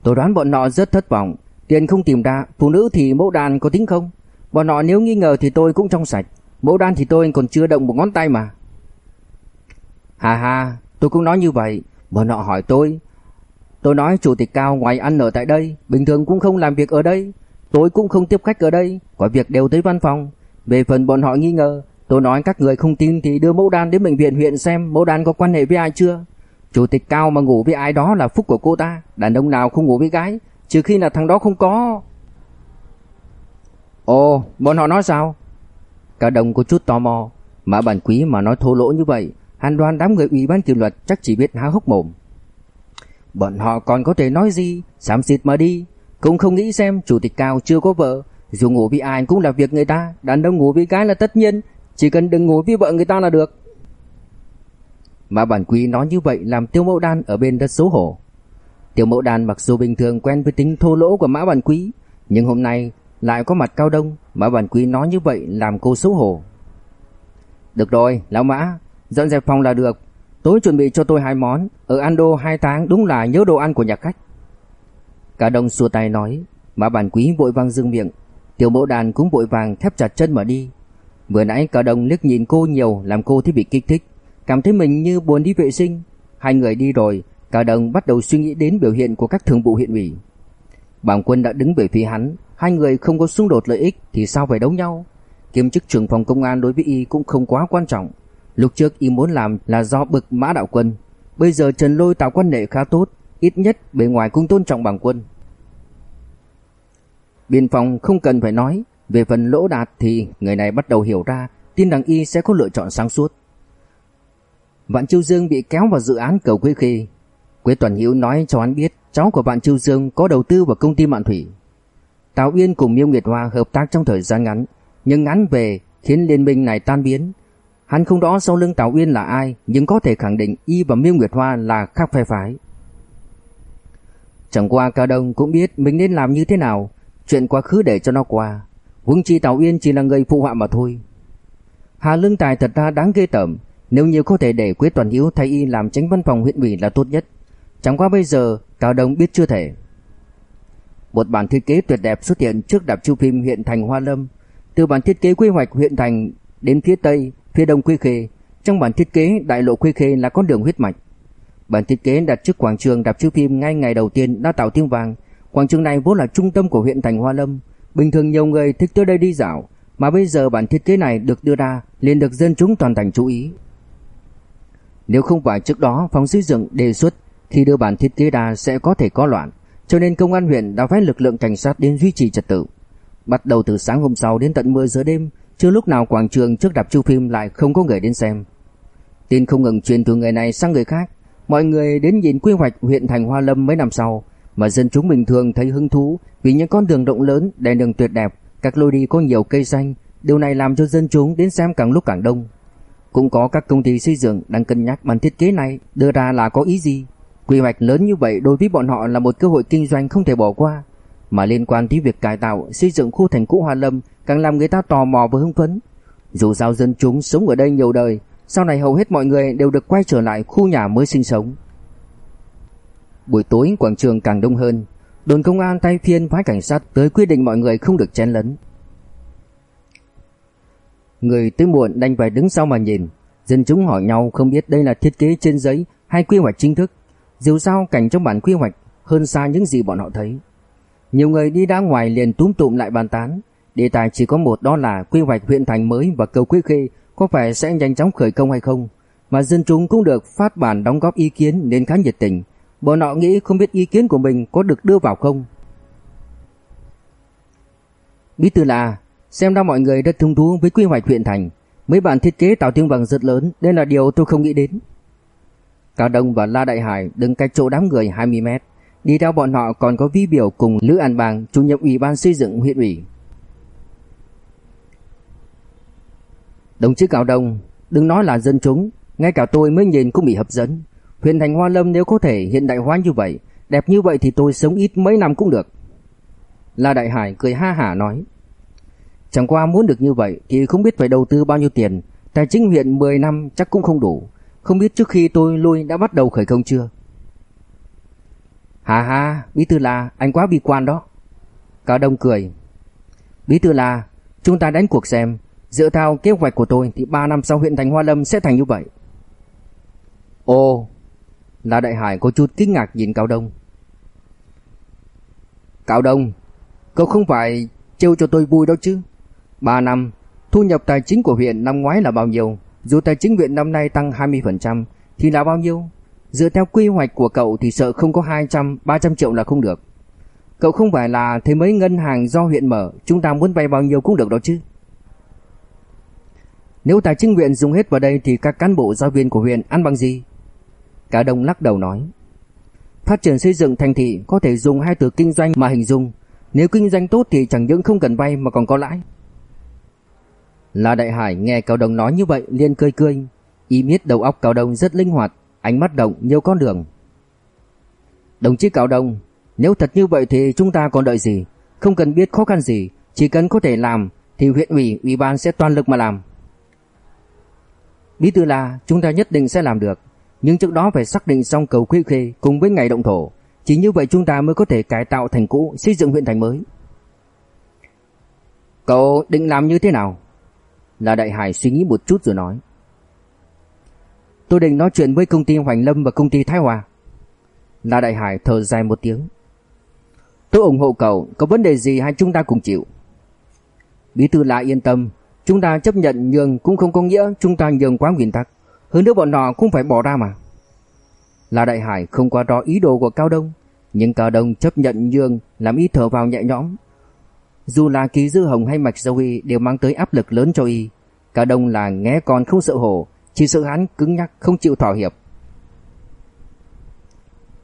Tôi đoán bọn nọ rất thất vọng, tiền không tìm ra, phụ nữ thì mẫu đàn có tính không? Bọn nọ nếu nghi ngờ thì tôi cũng trong sạch, mẫu đàn thì tôi còn chưa động một ngón tay mà. Hà hà, tôi cũng nói như vậy, bọn nọ hỏi tôi. Tôi nói chủ tịch cao ngoài ăn ở tại đây, bình thường cũng không làm việc ở đây, tôi cũng không tiếp khách ở đây, có việc đều tới văn phòng. Về phần bọn họ nghi ngờ, tôi nói các người không tin thì đưa mẫu đan đến bệnh viện huyện xem mẫu đan có quan hệ với ai chưa. Chủ tịch cao mà ngủ với ai đó là phúc của cô ta, đàn ông nào không ngủ với gái, trừ khi là thằng đó không có. Ồ, bọn họ nói sao? Cả đồng có chút tò mò, Mã Bản Quý mà nói thô lỗ như vậy, Hàn đoan đám người ủy ban kỷ luật chắc chỉ biết há hốc mồm. Bọn họ còn có thể nói gì, xám xịt mà đi, cũng không nghĩ xem chủ tịch cao chưa có vợ, dù ngủ với ai cũng là việc người ta, đàn ông ngủ với gái là tất nhiên, chỉ cần đừng ngủ với vợ người ta là được. mà Bản Quý nói như vậy làm Tiêu Mẫu Đan ở bên rất xấu hổ. Tiêu Mẫu Đan mặc dù bình thường quen với tính thô lỗ của Mã Bản Quý, nhưng hôm nay lại có mặt cao đông, Mã Bản Quý nói như vậy làm cô xấu hổ. Được rồi, lão Mã, dọn dẹp phòng là được. Tối chuẩn bị cho tôi hai món, ở Ando hai tháng đúng là nhớ đồ ăn của nhà khách. Cả đông xua tay nói, Mã Bản Quý vội vang dừng miệng, Tiêu Mẫu đàn cũng vội vàng thép chặt chân mà đi. Vừa nãy cả Đồng liếc nhìn cô nhiều làm cô thấy bị kích thích, cảm thấy mình như buồn đi vệ sinh. Hai người đi rồi, cả đồng bắt đầu suy nghĩ đến biểu hiện của các thường vụ huyện ủy. Bàng quân đã đứng về phía hắn, hai người không có xung đột lợi ích thì sao phải đấu nhau. Kiêm chức trưởng phòng công an đối với y cũng không quá quan trọng. Lúc trước y muốn làm là do bực mã đạo quân. Bây giờ Trần Lôi tạo quan hệ khá tốt, ít nhất bề ngoài cũng tôn trọng bàng quân. Biên phòng không cần phải nói, về phần lỗ đạt thì người này bắt đầu hiểu ra tin rằng y sẽ có lựa chọn sáng suốt. Vạn Chiêu Dương bị kéo vào dự án cầu Quế Khê. Quế Toàn Hiếu nói cho hắn biết cháu của Vạn Chiêu Dương có đầu tư vào công ty Mạn Thủy. Tào Uyên cùng Miêu Nguyệt Hoa hợp tác trong thời gian ngắn, nhưng ngắn về khiến liên minh này tan biến. Hắn không rõ sau lưng Tào Uyên là ai, nhưng có thể khẳng định y và Miêu Nguyệt Hoa là khác phe phái. Chẳng qua Cao Đông cũng biết mình nên làm như thế nào, chuyện quá khứ để cho nó qua. Huống chi Tào Uyên chỉ là người phụ họa mà thôi. Hà Lương Tài thật ra đáng ghê tởm, nếu như có thể để Quế Toàn Hiếu thay y làm tránh văn phòng huyện ủy là tốt nhất. Chẳng qua bây giờ Cao Đông biết chưa thể. Một bản thiết kế tuyệt đẹp xuất hiện trước đạp chiếu phim huyện thành Hoa Lâm. Từ bản thiết kế quy hoạch huyện thành đến phía tây, phía đông Quy Khê, trong bản thiết kế đại lộ Quy Khê là con đường huyết mạch. Bản thiết kế đặt trước quảng trường đạp chiếu phim ngay ngày đầu tiên đã tạo tiếng vang. Quảng trường này vốn là trung tâm của huyện thành Hoa Lâm, bình thường nhiều người thích tới đây đi dạo, mà bây giờ bản thiết kế này được đưa ra liền được dân chúng toàn thành chú ý. Nếu không phải trước đó phòng xây dựng đề xuất khi đưa bản thiết kế ra sẽ có thể có loạn, cho nên công an huyện đã phái lực lượng cảnh sát đến duy trì trật tự. Bắt đầu từ sáng hôm sau đến tận 10 giờ đêm, chưa lúc nào quảng trường trước đạp chiếu phim lại không có người đến xem. Tin không ngừng truyền từ người này sang người khác, mọi người đến nhìn quy hoạch huyện thành Hoa Lâm mấy năm sau, mà dân chúng bình thường thấy hứng thú vì những con đường rộng lớn, đèn đường tuyệt đẹp, các lối đi có nhiều cây xanh, điều này làm cho dân chúng đến xem càng lúc càng đông. Cũng có các công ty xây dựng đang cân nhắc bản thiết kế này đưa ra là có ý gì. Quy hoạch lớn như vậy đối với bọn họ là một cơ hội kinh doanh không thể bỏ qua. Mà liên quan tới việc cải tạo, xây dựng khu thành cũ Hoa Lâm càng làm người ta tò mò và hưng phấn. Dù sao dân chúng sống ở đây nhiều đời, sau này hầu hết mọi người đều được quay trở lại khu nhà mới sinh sống. Buổi tối quảng trường càng đông hơn, đồn công an tay phiên phái cảnh sát tới quy định mọi người không được chen lấn. Người tới muộn đành phải đứng sau mà nhìn. Dân chúng hỏi nhau không biết đây là thiết kế trên giấy hay quy hoạch chính thức. Dù sao cảnh trong bản quy hoạch hơn xa những gì bọn họ thấy. Nhiều người đi ra ngoài liền túm tụm lại bàn tán. Đề tài chỉ có một đó là quy hoạch huyện thành mới và cầu Quế Khê có phải sẽ nhanh chóng khởi công hay không. Mà dân chúng cũng được phát bản đóng góp ý kiến nên khá nhiệt tình. Bọn họ nghĩ không biết ý kiến của mình có được đưa vào không Bí thư là Xem ra mọi người rất thông thú với quy hoạch huyện thành, mấy bạn thiết kế tạo tiếng vàng rất lớn, đây là điều tôi không nghĩ đến. Cao Đông và La Đại Hải đứng cách chỗ đám người 20 mét, đi theo bọn họ còn có Vi Biểu cùng Lữ An Bang, chủ nhiệm ủy ban xây dựng huyện ủy. Đồng chí Cao Đông, đừng nói là dân chúng, ngay cả tôi mới nhìn cũng bị hấp dẫn. Huyện thành Hoa Lâm nếu có thể hiện đại hóa như vậy, đẹp như vậy thì tôi sống ít mấy năm cũng được. La Đại Hải cười ha hả nói. Chẳng qua muốn được như vậy thì không biết phải đầu tư bao nhiêu tiền, tài chính huyện 10 năm chắc cũng không đủ. Không biết trước khi tôi lui đã bắt đầu khởi công chưa? Hà hà, Bí tư La, anh quá bi quan đó. Cả Đông cười. Bí tư La, chúng ta đánh cuộc xem, dựa theo kế hoạch của tôi thì 3 năm sau huyện thành Hoa Lâm sẽ thành như vậy. Ồ, La Đại Hải có chút kinh ngạc nhìn Cao Đông. Cao Đông, cậu không phải trêu cho tôi vui đâu chứ? 3 năm, thu nhập tài chính của huyện năm ngoái là bao nhiêu? Dù tài chính huyện năm nay tăng 20% thì là bao nhiêu? Dựa theo quy hoạch của cậu thì sợ không có 200, 300 triệu là không được. Cậu không phải là thế mấy ngân hàng do huyện mở, chúng ta muốn vay bao nhiêu cũng được đó chứ. Nếu tài chính huyện dùng hết vào đây thì các cán bộ giáo viên của huyện ăn bằng gì? Cả đồng lắc đầu nói. Phát triển xây dựng thành thị có thể dùng hai từ kinh doanh mà hình dung. Nếu kinh doanh tốt thì chẳng những không cần vay mà còn có lãi. La Đại Hải nghe Cao Đông nói như vậy liền cười cười. Y biết đầu óc Cao Đông rất linh hoạt, ánh mắt động nhiều con đường. Đồng chí Cao Đông, nếu thật như vậy thì chúng ta còn đợi gì? Không cần biết khó khăn gì, chỉ cần có thể làm thì huyện ủy, ủy ban sẽ toàn lực mà làm. Bí thư là chúng ta nhất định sẽ làm được, nhưng trước đó phải xác định xong cầu Khuê Khê cùng với ngày động thổ, chỉ như vậy chúng ta mới có thể cải tạo thành cũ, xây dựng huyện thành mới. Cậu định làm như thế nào? Là Đại Hải suy nghĩ một chút rồi nói. Tôi định nói chuyện với công ty Hoành Lâm và công ty Thái Hòa. là Đại Hải thở dài một tiếng. Tôi ủng hộ cậu, có vấn đề gì hai chúng ta cùng chịu. Bí thư lại yên tâm, chúng ta chấp nhận nhường cũng không có nghĩa chúng ta nhường quá nguyên tắc. Hơn nữa bọn nọ cũng phải bỏ ra mà. La Đại Hải không qua rõ ý đồ của Cao Đông, nhưng Cao Đông chấp nhận nhường làm ý thở vào nhẹ nhõm. Dù là ký dư hồng hay mạch dâu y đều mang tới áp lực lớn cho y. Cao Đông là nghe con không sợ hổ, chỉ sợ hắn cứng nhắc không chịu thỏa hiệp.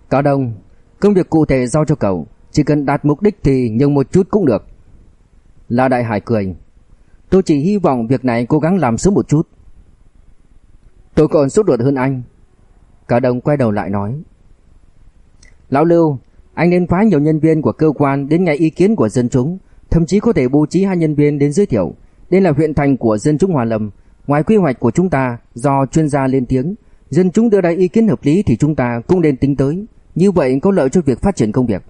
Cao Đông, công việc cụ thể giao cho cậu, chỉ cần đạt mục đích thì nhường một chút cũng được. La Đại Hải cười. Tôi chỉ hy vọng việc này cố gắng làm sớm một chút. Tôi còn sốt ruột hơn anh. cả đồng quay đầu lại nói. Lão Lưu, anh nên phái nhiều nhân viên của cơ quan đến nghe ý kiến của dân chúng, thậm chí có thể bố trí hai nhân viên đến giới thiệu. Đây là huyện thành của dân chúng Hòa Lâm, ngoài quy hoạch của chúng ta do chuyên gia lên tiếng, dân chúng đưa ra ý kiến hợp lý thì chúng ta cũng nên tính tới, như vậy có lợi cho việc phát triển công việc.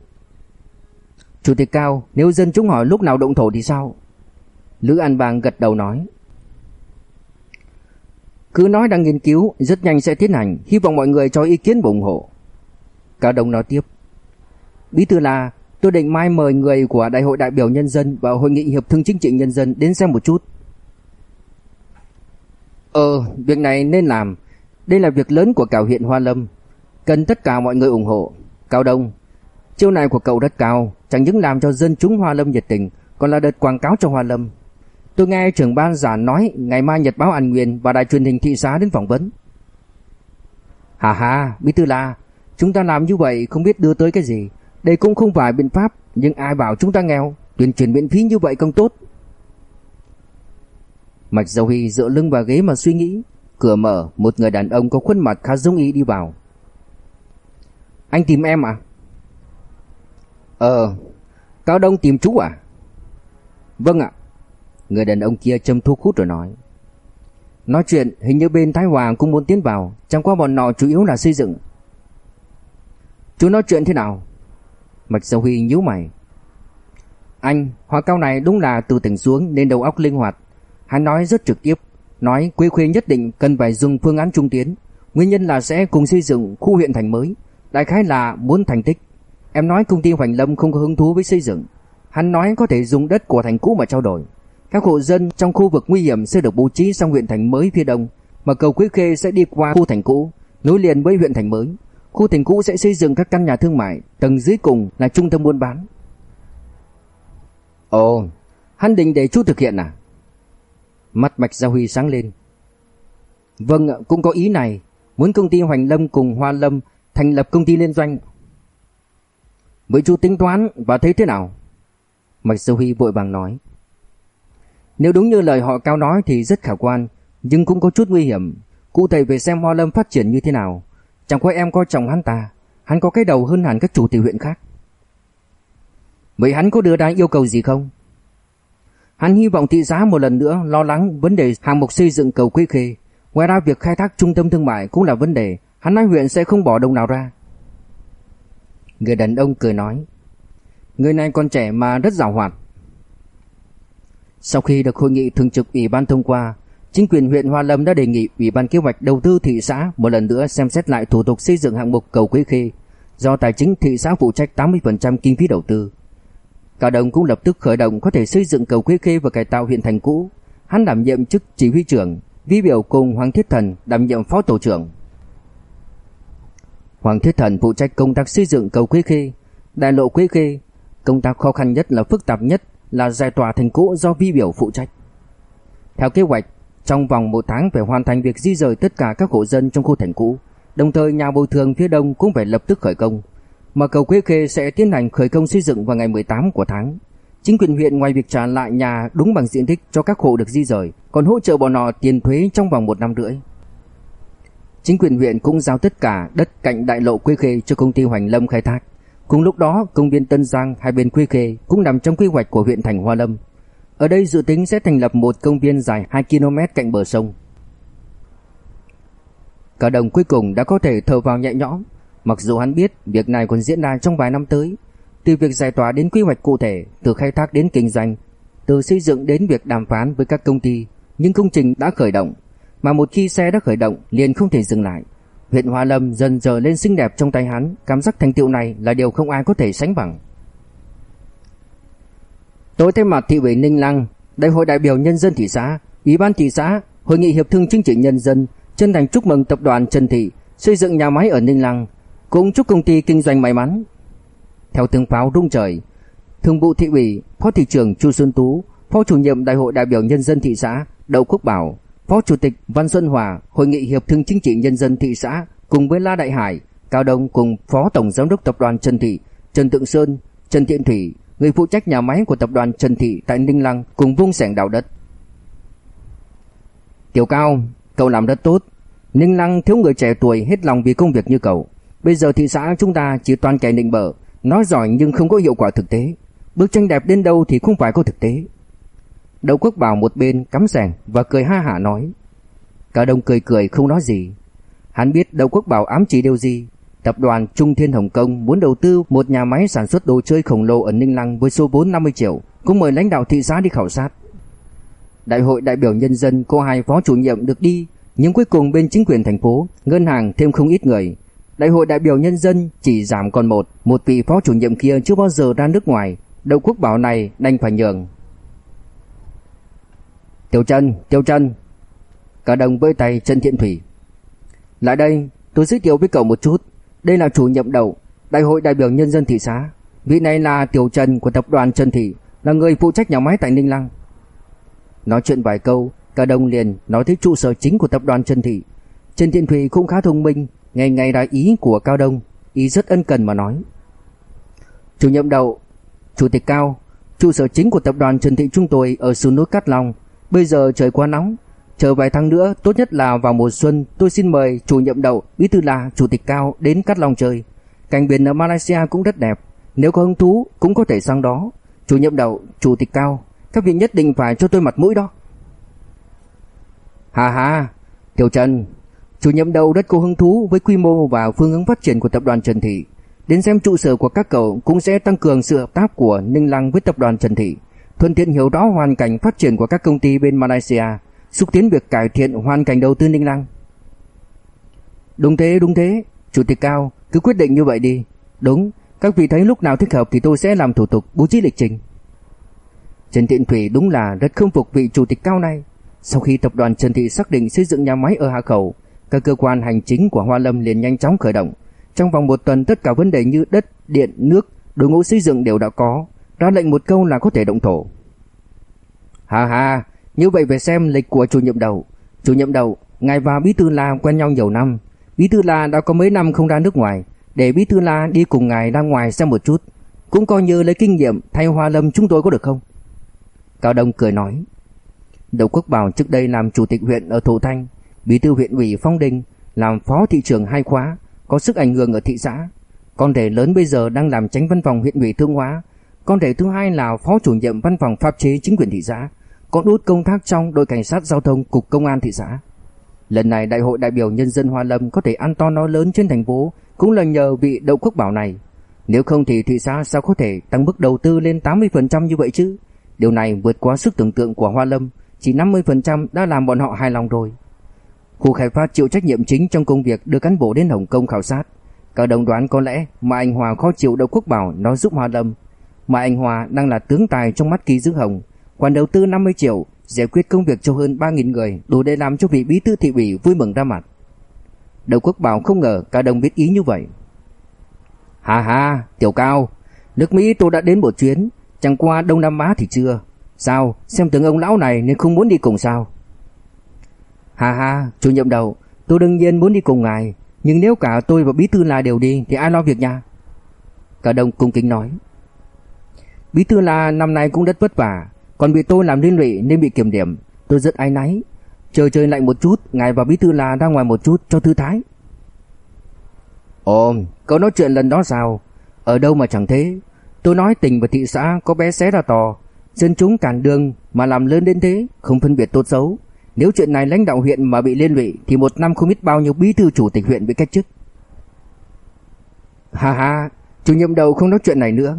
Chủ tịch Cao, nếu dân chúng hỏi lúc nào động thổ thì sao? Lữ An Bang gật đầu nói. Cứ nói đang nghiên cứu, rất nhanh sẽ tiến hành, hy vọng mọi người cho ý kiến và ủng hộ. Cao Đông nói tiếp. Bí thư là, tôi định mai mời người của Đại hội đại biểu nhân dân và hội nghị hiệp thương chính trị nhân dân đến xem một chút. Ờ, việc này nên làm. Đây là việc lớn của cả huyện Hoa Lâm. Cần tất cả mọi người ủng hộ. Cao Đông, chiêu này của cậu rất cao, chẳng những làm cho dân chúng Hoa Lâm nhiệt tình, còn là đợt quảng cáo cho Hoa Lâm. Tôi nghe trưởng ban giả nói ngày mai Nhật báo An Nguyên và đài truyền hình thị xã đến phỏng vấn. Hà hà, Bí Thư La, chúng ta làm như vậy không biết đưa tới cái gì. Đây cũng không phải biện pháp, nhưng ai bảo chúng ta nghèo, tuyên truyền miễn phí như vậy không tốt. Mạch Dầu Hy dựa lưng vào ghế mà suy nghĩ. Cửa mở, một người đàn ông có khuôn mặt khá giống ý đi vào. Anh tìm em à? Ờ, Cao Đông tìm chú à? Vâng ạ. Người đàn ông kia châm thuốc hút rồi nói. Nói chuyện hình như bên Thái Hòa cũng muốn tiến vào, chẳng qua bọn nọ chủ yếu là xây dựng. Chú nói chuyện thế nào? Mạch Sầu Huy nhíu mày. Anh, hóa cao này đúng là từ tỉnh xuống nên đầu óc linh hoạt. Hắn nói rất trực tiếp, nói quê Khuê nhất định cần phải dùng phương án trung tiến. Nguyên nhân là sẽ cùng xây dựng khu huyện thành mới. Đại khái là muốn thành tích. Em nói công ty Hoành Lâm không có hứng thú với xây dựng. Hắn nói có thể dùng đất của thành cũ mà trao đổi. Các hộ dân trong khu vực nguy hiểm sẽ được bố trí sang huyện thành mới phía đông, mà cầu Quế Khê sẽ đi qua khu thành cũ, nối liền với huyện thành mới. Khu thành cũ sẽ xây dựng các căn nhà thương mại, tầng dưới cùng là trung tâm buôn bán. Ồ, hắn định để chú thực hiện à? Mắt Mạch Gia Huy sáng lên. Vâng, cũng có ý này, muốn công ty Hoành Lâm cùng Hoa Lâm thành lập công ty liên doanh. Với chú tính toán và thấy thế nào? Mạch Gia Huy vội vàng nói. Nếu đúng như lời họ cao nói thì rất khả quan, nhưng cũng có chút nguy hiểm. Cụ thể về xem Hoa Lâm phát triển như thế nào. Chẳng qua em coi trọng hắn ta, hắn có cái đầu hơn hẳn các chủ tiểu huyện khác. Vậy hắn có đưa ra yêu cầu gì không? Hắn hy vọng thị giá một lần nữa lo lắng vấn đề hàng mục xây dựng cầu Quế Khê. Ngoài ra việc khai thác trung tâm thương mại cũng là vấn đề, hắn nói huyện sẽ không bỏ đồng nào ra. Người đàn ông cười nói Người này còn trẻ mà rất giàu hoạt sau khi được hội nghị thường trực ủy ban thông qua Chính quyền huyện Hoa Lâm đã đề nghị Ủy ban kế hoạch đầu tư thị xã một lần nữa xem xét lại thủ tục xây dựng hạng mục cầu Quế Khê do tài chính thị xã phụ trách 80% kinh phí đầu tư. Cao Đồng cũng lập tức khởi động có thể xây dựng cầu Quế Khê và cải tạo huyện thành cũ. Hắn đảm nhiệm chức chỉ huy trưởng, Vi biểu cùng Hoàng Thiết Thần đảm nhiệm phó tổ trưởng. Hoàng Thiết Thần phụ trách công tác xây dựng cầu Quế Khê, đại lộ Quế Khê. Công tác khó khăn nhất là phức tạp nhất là giải tỏa thành cũ do Vi biểu phụ trách. Theo kế hoạch, trong vòng một tháng phải hoàn thành việc di rời tất cả các hộ dân trong khu thành cũ. Đồng thời nhà bồi thường phía đông cũng phải lập tức khởi công. Mà cầu Quế Khê sẽ tiến hành khởi công xây dựng vào ngày 18 của tháng. Chính quyền huyện ngoài việc trả lại nhà đúng bằng diện tích cho các hộ được di rời, còn hỗ trợ bọn họ tiền thuế trong vòng một năm rưỡi. Chính quyền huyện cũng giao tất cả đất cạnh đại lộ Quế Khê cho công ty Hoành Lâm khai thác. Cùng lúc đó, công viên Tân Giang hai bên Quy Khê cũng nằm trong quy hoạch của huyện thành Hoa Lâm. Ở đây dự tính sẽ thành lập một công viên dài 2 km cạnh bờ sông. Cả đồng cuối cùng đã có thể thở vào nhẹ nhõm, mặc dù hắn biết việc này còn diễn ra trong vài năm tới. Từ việc giải tỏa đến quy hoạch cụ thể, từ khai thác đến kinh doanh, từ xây dựng đến việc đàm phán với các công ty, những công trình đã khởi động, mà một khi xe đã khởi động liền không thể dừng lại. Huyện Hoa Lâm dần dần lên xinh đẹp trong tay hắn, cảm giác thành tựu này là điều không ai có thể sánh bằng. Tối thay mặt thị ủy Ninh Lăng, Đại hội đại biểu nhân dân thị xã, Ủy ban thị xã, Hội nghị hiệp thương chính trị nhân dân chân thành chúc mừng tập đoàn Trần Thị xây dựng nhà máy ở Ninh Lăng, cũng chúc công ty kinh doanh may mắn. Theo tiếng pháo rung trời, Thường vụ thị ủy, Phó thị trưởng Chu Xuân Tú, Phó chủ nhiệm Đại hội đại biểu nhân dân thị xã Đậu Quốc Bảo, Phó chủ tịch Văn Xuân Hòa, Hội nghị hiệp thương chính trị nhân dân thị xã cùng với La Đại Hải, Cao Đông cùng Phó tổng giám đốc tập đoàn Trần Thị, Trần Tượng Sơn, Trần Thiện Thủy, người phụ trách nhà máy của tập đoàn Trần Thị tại Ninh Lăng cùng vung sẻng đào đất. Tiểu Cao, cậu làm rất tốt. Ninh Lăng thiếu người trẻ tuổi hết lòng vì công việc như cậu. Bây giờ thị xã chúng ta chỉ toàn kẻ nịnh bợ, nói giỏi nhưng không có hiệu quả thực tế. Bức tranh đẹp đến đâu thì không phải có thực tế. Đậu Quốc Bảo một bên cắm sẻng và cười ha hả nói. Cả đông cười cười không nói gì. Hắn biết Đậu Quốc Bảo ám chỉ điều gì, Tập đoàn Trung Thiên Hồng Kông muốn đầu tư một nhà máy sản xuất đồ chơi khổng lồ ở Ninh Lăng với số vốn 50 triệu, cũng mời lãnh đạo thị xã đi khảo sát. Đại hội đại biểu nhân dân có hai phó chủ nhiệm được đi, nhưng cuối cùng bên chính quyền thành phố, ngân hàng thêm không ít người. Đại hội đại biểu nhân dân chỉ giảm còn một, một vị phó chủ nhiệm kia chưa bao giờ ra nước ngoài, đậu quốc bảo này đành phải nhường. Tiểu Trần, Tiểu Trần. Cả đồng với tay Trần Thiện Thủy. Lại đây, tôi giới thiệu với cậu một chút. Đây là chủ nhiệm đầu Đại hội đại biểu nhân dân thị xã. Vị này là Tiểu Trần của tập đoàn Trần Thị, là người phụ trách nhà máy tại Ninh Lăng. Nói chuyện vài câu, cả đồng liền nói tới trụ sở chính của tập đoàn Trần Thị. Trần thiện Thủy cũng khá thông minh, ngày ngày đại ý của Cao Đông, ý rất ân cần mà nói. Chủ nhiệm đầu, Chủ tịch Cao, trụ sở chính của tập đoàn Trần Thị chúng tôi ở sườn núi Cát Long. Bây giờ trời quá nóng, Chờ vài tháng nữa, tốt nhất là vào mùa xuân, tôi xin mời chủ nhiệm đậu, bí thư là chủ tịch cao đến cắt lòng chơi. Cảnh biển ở Malaysia cũng rất đẹp, nếu có hứng thú cũng có thể sang đó. Chủ nhiệm đậu, chủ tịch cao, các vị nhất định phải cho tôi mặt mũi đó. Hà hà, Tiểu Trần, chủ nhiệm đậu rất có hứng thú với quy mô và phương hướng phát triển của tập đoàn Trần Thị. Đến xem trụ sở của các cậu cũng sẽ tăng cường sự hợp tác của Ninh Lăng với tập đoàn Trần Thị, thuận tiện hiểu rõ hoàn cảnh phát triển của các công ty bên Malaysia xúc tiến việc cải thiện hoàn cảnh đầu tư Ninh Lăng. Đúng thế, đúng thế, Chủ tịch Cao, cứ quyết định như vậy đi. Đúng, các vị thấy lúc nào thích hợp thì tôi sẽ làm thủ tục bố trí lịch trình. Trần thiện Thủy đúng là rất khâm phục vị Chủ tịch Cao này. Sau khi tập đoàn Trần Thị xác định xây dựng nhà máy ở Hà Khẩu, các cơ quan hành chính của Hoa Lâm liền nhanh chóng khởi động. Trong vòng một tuần tất cả vấn đề như đất, điện, nước, đội ngũ xây dựng đều đã có, ra lệnh một câu là có thể động thổ. Hà hà, như vậy về xem lịch của chủ nhiệm đầu. Chủ nhiệm đầu, ngài và Bí thư La quen nhau nhiều năm. Bí thư La đã có mấy năm không ra nước ngoài, để Bí thư La đi cùng ngài ra ngoài xem một chút, cũng coi như lấy kinh nghiệm thay Hoa Lâm chúng tôi có được không? Cao Đông cười nói. Đậu Quốc Bảo trước đây làm chủ tịch huyện ở Thổ Thanh, bí thư huyện ủy Phong Đình, làm phó thị trưởng hai khóa, có sức ảnh hưởng ở thị xã. Con rể lớn bây giờ đang làm tránh văn phòng huyện ủy Thương Hóa. Con rể thứ hai là phó chủ nhiệm văn phòng pháp chế chính quyền thị xã có đút công tác trong đội cảnh sát giao thông cục công an thị xã. Lần này đại hội đại biểu nhân dân Hoa Lâm có thể ăn to nói lớn trên thành phố cũng là nhờ vị đậu quốc bảo này. Nếu không thì thị xã sao có thể tăng mức đầu tư lên 80% như vậy chứ? Điều này vượt quá sức tưởng tượng của Hoa Lâm, chỉ 50% đã làm bọn họ hài lòng rồi. Khu khai phát chịu trách nhiệm chính trong công việc đưa cán bộ đến Hồng Kông khảo sát. Cả đồng đoán có lẽ mà anh Hòa khó chịu Đậu Quốc Bảo nói giúp Hoa Lâm. Mà anh Hòa đang là tướng tài trong mắt Kỳ Dư Hồng. Còn đầu tư 50 triệu, giải quyết công việc cho hơn 3.000 người, đủ để làm cho vị bí thư thị ủy vui mừng ra mặt. Đậu Quốc Bảo không ngờ cả đồng biết ý như vậy. Hà hà, Tiểu Cao, nước Mỹ tôi đã đến một chuyến, chẳng qua Đông Nam Á thì chưa. Sao, xem tướng ông lão này nên không muốn đi cùng sao? Hà hà, chủ nhiệm đầu, tôi đương nhiên muốn đi cùng ngài, nhưng nếu cả tôi và Bí Thư là đều đi thì ai lo việc nhà? Cả đồng cung kính nói. Bí Thư La năm nay cũng rất vất vả, còn bị tôi làm liên lụy nên bị kiểm điểm, tôi rất áy náy. Trời trời lạnh một chút, ngài và Bí Thư La ra ngoài một chút cho thư thái. Ồ, cậu nói chuyện lần đó sao? Ở đâu mà chẳng thế? Tôi nói tỉnh và thị xã có bé xé ra to, dân chúng cản đường mà làm lớn đến thế, không phân biệt tốt xấu. Nếu chuyện này lãnh đạo huyện mà bị liên lụy thì một năm không biết bao nhiêu bí thư chủ tịch huyện bị cách chức. Ha ha, chủ nhiệm đầu không nói chuyện này nữa.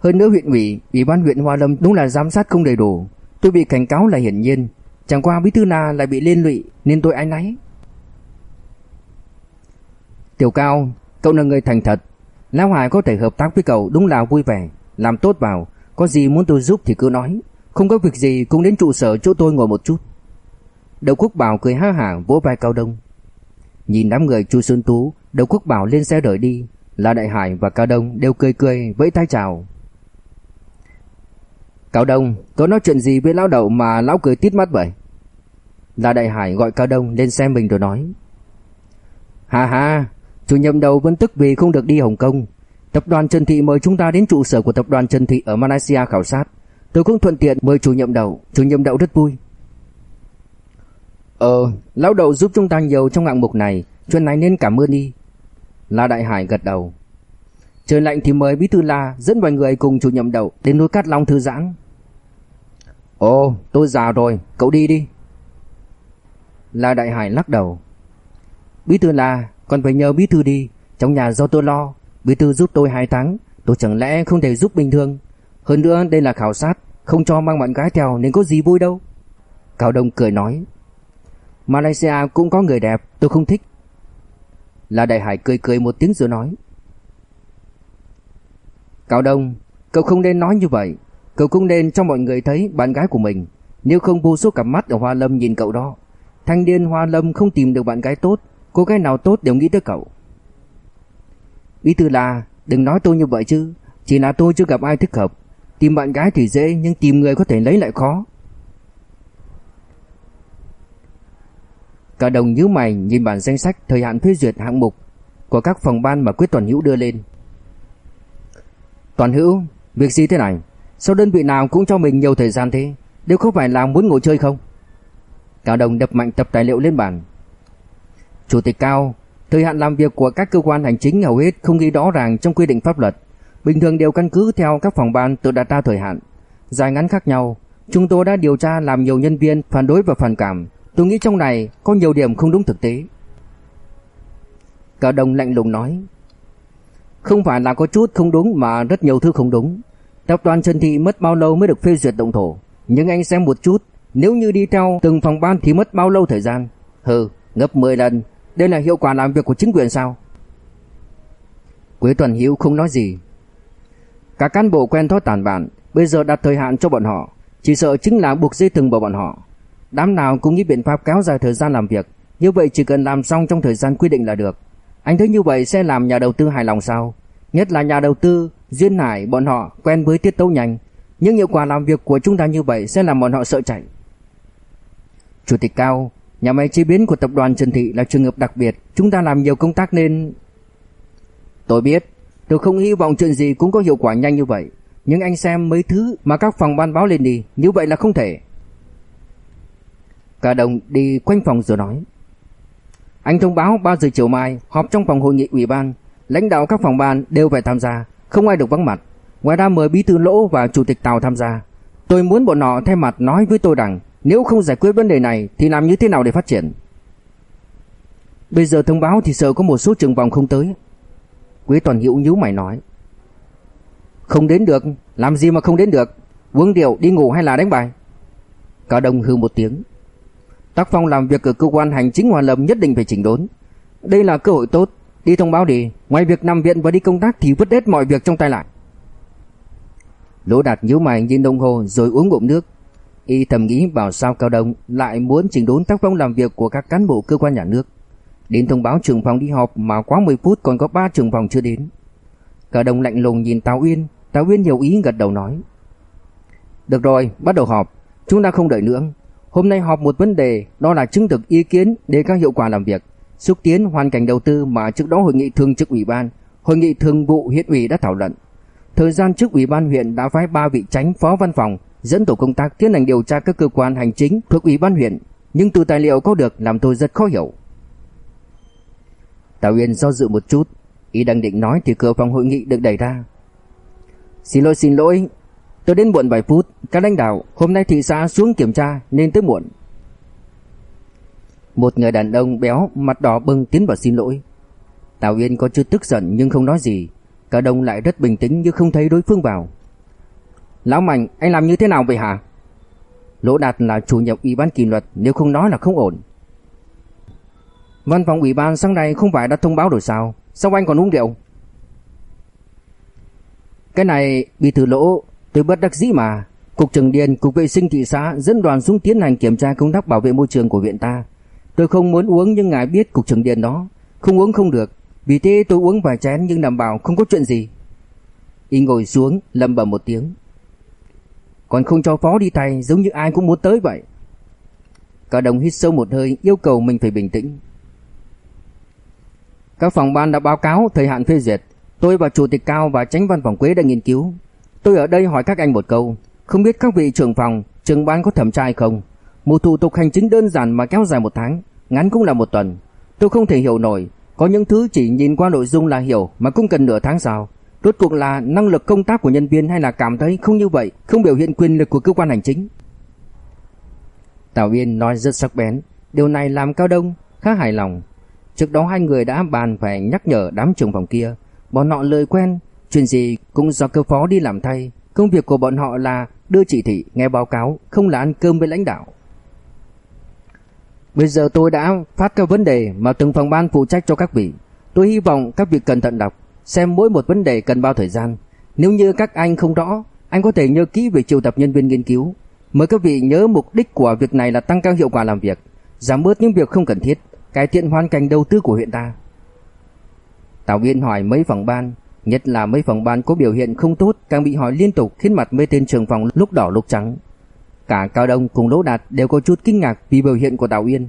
Hơn nữa huyện ủy, ủy ban huyện Hoa Lâm đúng là giám sát không đầy đủ. Tôi bị cảnh cáo là hiển nhiên. Chẳng qua bí thư nào lại bị liên lụy nên tôi ái náy. Tiểu Cao, cậu là người thành thật. Lão Hải có thể hợp tác với cậu đúng là vui vẻ. Làm tốt vào, có gì muốn tôi giúp thì cứ nói. Không có việc gì cũng đến trụ sở chỗ tôi ngồi một chút. Đậu Quốc Bảo cười ha hả vỗ vai Cao Đông. Nhìn đám người Chu Xuân Tú, Đậu Quốc Bảo lên xe đợi đi, La Đại Hải và Cao Đông đều cười cười vẫy tay chào. Cao Đông, có nói chuyện gì với lão đậu mà lão cười tít mắt vậy? La Đại Hải gọi Cao Đông lên xe mình rồi nói. Hà hà, chủ nhiệm đầu vẫn tức vì không được đi Hồng Kông. Tập đoàn Trần Thị mời chúng ta đến trụ sở của tập đoàn Trần Thị ở Malaysia khảo sát. Tôi cũng thuận tiện mời chủ nhiệm đậu, chủ nhiệm đậu rất vui. Ờ, lão đậu giúp chúng ta nhiều trong hạng mục này, chuyện này nên cảm ơn đi. La Đại Hải gật đầu. Trời lạnh thì mời Bí thư La dẫn vài người cùng chủ nhiệm đậu đến núi Cát Long thư giãn. Ồ, tôi già rồi, cậu đi đi. La Đại Hải lắc đầu. Bí thư là còn phải nhờ bí thư đi, trong nhà do tôi lo, bí thư giúp tôi hai tháng, tôi chẳng lẽ không thể giúp bình thường. Hơn nữa đây là khảo sát, không cho mang bạn gái theo nên có gì vui đâu. Cao Đông cười nói. Malaysia cũng có người đẹp, tôi không thích. La Đại Hải cười cười một tiếng rồi nói. Cao Đông, cậu không nên nói như vậy. Cậu cũng nên cho mọi người thấy bạn gái của mình. Nếu không vô số cặp mắt ở Hoa Lâm nhìn cậu đó. Thanh niên Hoa Lâm không tìm được bạn gái tốt, cô gái nào tốt đều nghĩ tới cậu. Bí thư là, đừng nói tôi như vậy chứ. Chỉ là tôi chưa gặp ai thích hợp. Tìm bạn gái thì dễ nhưng tìm người có thể lấy lại khó. Cả đồng nhíu mày nhìn bản danh sách thời hạn phê duyệt hạng mục của các phòng ban mà Quyết Toàn Hữu đưa lên. Toàn Hữu, việc gì thế này? Sao đơn vị nào cũng cho mình nhiều thời gian thế? Đều không phải là muốn ngồi chơi không? Cao Đồng đập mạnh tập tài liệu lên bàn. Chủ tịch Cao, thời hạn làm việc của các cơ quan hành chính hầu hết không ghi rõ ràng trong quy định pháp luật. Bình thường đều căn cứ theo các phòng ban tự đặt ra thời hạn. Dài ngắn khác nhau. Chúng tôi đã điều tra làm nhiều nhân viên phản đối và phản cảm. Tôi nghĩ trong này có nhiều điểm không đúng thực tế. Cao Đồng lạnh lùng nói. Không phải là có chút không đúng mà rất nhiều thứ không đúng. Tập đoàn Trần Thị mất bao lâu mới được phê duyệt động thổ? Nhưng anh xem một chút, nếu như đi theo từng phòng ban thì mất bao lâu thời gian? Hừ, gấp 10 lần. Đây là hiệu quả làm việc của chính quyền sao? Quế Tuần Hiếu không nói gì. Cả cán bộ quen thói tàn bản, bây giờ đặt thời hạn cho bọn họ, chỉ sợ chính là buộc dây thừng vào bọn họ. Đám nào cũng nghĩ biện pháp kéo dài thời gian làm việc, như vậy chỉ cần làm xong trong thời gian quy định là được. Anh thấy như vậy sẽ làm nhà đầu tư hài lòng sao? Nhất là nhà đầu tư, Duyên Hải bọn họ quen với tiết tấu nhanh, những hiệu quả làm việc của chúng ta như vậy sẽ làm bọn họ sợ chạy. Chủ tịch Cao, nhà máy chế biến của tập đoàn Trần Thị là trường hợp đặc biệt, chúng ta làm nhiều công tác nên... Tôi biết, tôi không hy vọng chuyện gì cũng có hiệu quả nhanh như vậy, nhưng anh xem mấy thứ mà các phòng ban báo lên đi, như vậy là không thể. Cả đồng đi quanh phòng rồi nói. Anh thông báo 3 giờ chiều mai họp trong phòng hội nghị ủy ban, lãnh đạo các phòng ban đều phải tham gia, không ai được vắng mặt. Ngoài ra mời bí thư Lỗ và chủ tịch Tào tham gia. Tôi muốn bọn họ thay mặt nói với tôi rằng nếu không giải quyết vấn đề này thì làm như thế nào để phát triển. Bây giờ thông báo thì sợ có một số trường vòng không tới. Quế Toàn Hữu nhíu mày nói. Không đến được, làm gì mà không đến được? Uống rượu, đi ngủ hay là đánh bài? cả đồng hư một tiếng. Tác phong làm việc ở cơ quan hành chính hòa Lâm nhất định phải chỉnh đốn. Đây là cơ hội tốt, đi thông báo đi, ngoài việc nằm viện và đi công tác thì vứt hết mọi việc trong tay lại. Lỗ Đạt nhíu mày nhìn đồng hồ rồi uống ngụm nước. Y thầm nghĩ bảo sao Cao Đông lại muốn chỉnh đốn tác phong làm việc của các cán bộ cơ quan nhà nước. Đến thông báo trưởng phòng đi họp mà quá 10 phút còn có 3 trưởng phòng chưa đến. Cao Đông lạnh lùng nhìn Tào Uyên, Tào Uyên hiểu ý gật đầu nói. Được rồi, bắt đầu họp, chúng ta không đợi nữa. Hôm nay họp một vấn đề, đó là chứng thực ý kiến để các hiệu quả làm việc, xúc tiến hoàn cảnh đầu tư mà trước đó hội nghị thường trực ủy ban, hội nghị thường vụ huyện ủy đã thảo luận. Thời gian trước ủy ban huyện đã phái ba vị tránh phó văn phòng dẫn tổ công tác tiến hành điều tra các cơ quan hành chính thuộc ủy ban huyện, nhưng từ tài liệu có được làm tôi rất khó hiểu. Tào Uyên do dự một chút, ý đang định nói thì cửa phòng hội nghị được đẩy ra. Xin lỗi xin lỗi, tôi đến muộn vài phút, các lãnh đạo hôm nay thị xã xuống kiểm tra nên tới muộn. Một người đàn ông béo mặt đỏ bừng tiến vào xin lỗi. Tào yên có chút tức giận nhưng không nói gì, cả đông lại rất bình tĩnh như không thấy đối phương vào. Lão Mạnh, anh làm như thế nào vậy hả? Lỗ Đạt là chủ nhiệm ủy ban kỷ luật, nếu không nói là không ổn. Văn phòng ủy ban sáng nay không phải đã thông báo rồi sao? Sao anh còn uống rượu? Cái này bị thử lỗ, tôi bất đắc dĩ mà. Cục trưởng Điền, Cục vệ sinh thị xã dẫn đoàn xuống tiến hành kiểm tra công tác bảo vệ môi trường của viện ta. Tôi không muốn uống nhưng ngài biết Cục trưởng điện đó. Không uống không được. Vì thế tôi uống vài chén nhưng đảm bảo không có chuyện gì. Y ngồi xuống, lầm bầm một tiếng. Còn không cho phó đi tay giống như ai cũng muốn tới vậy. Cả đồng hít sâu một hơi yêu cầu mình phải bình tĩnh. Các phòng ban đã báo cáo thời hạn phê duyệt. Tôi và Chủ tịch Cao và tránh văn phòng Quế đã nghiên cứu. Tôi ở đây hỏi các anh một câu. Không biết các vị trưởng phòng, trưởng ban có thẩm tra hay không? Một thủ tục hành chính đơn giản mà kéo dài một tháng, ngắn cũng là một tuần. Tôi không thể hiểu nổi. Có những thứ chỉ nhìn qua nội dung là hiểu mà cũng cần nửa tháng sao? Rốt cuộc là năng lực công tác của nhân viên hay là cảm thấy không như vậy, không biểu hiện quyền lực của cơ quan hành chính? Tào Yên nói rất sắc bén, điều này làm Cao Đông khá hài lòng. Trước đó hai người đã bàn phải nhắc nhở đám trưởng phòng kia, bọn họ lời quen, chuyện gì cũng do cơ phó đi làm thay, công việc của bọn họ là đưa chỉ thị, nghe báo cáo, không là ăn cơm với lãnh đạo. Bây giờ tôi đã phát các vấn đề mà từng phòng ban phụ trách cho các vị. Tôi hy vọng các vị cẩn thận đọc, xem mỗi một vấn đề cần bao thời gian. Nếu như các anh không rõ, anh có thể nhớ kỹ về triệu tập nhân viên nghiên cứu. Mời các vị nhớ mục đích của việc này là tăng cao hiệu quả làm việc, giảm bớt những việc không cần thiết, cải thiện hoàn cảnh đầu tư của huyện ta. Tào Viên hỏi mấy phòng ban, nhất là mấy phòng ban có biểu hiện không tốt càng bị hỏi liên tục khiến mặt mấy tên trưởng phòng lúc đỏ lúc trắng. Cả Cao Đông cùng Lỗ Đạt đều có chút kinh ngạc vì biểu hiện của Tào Uyên.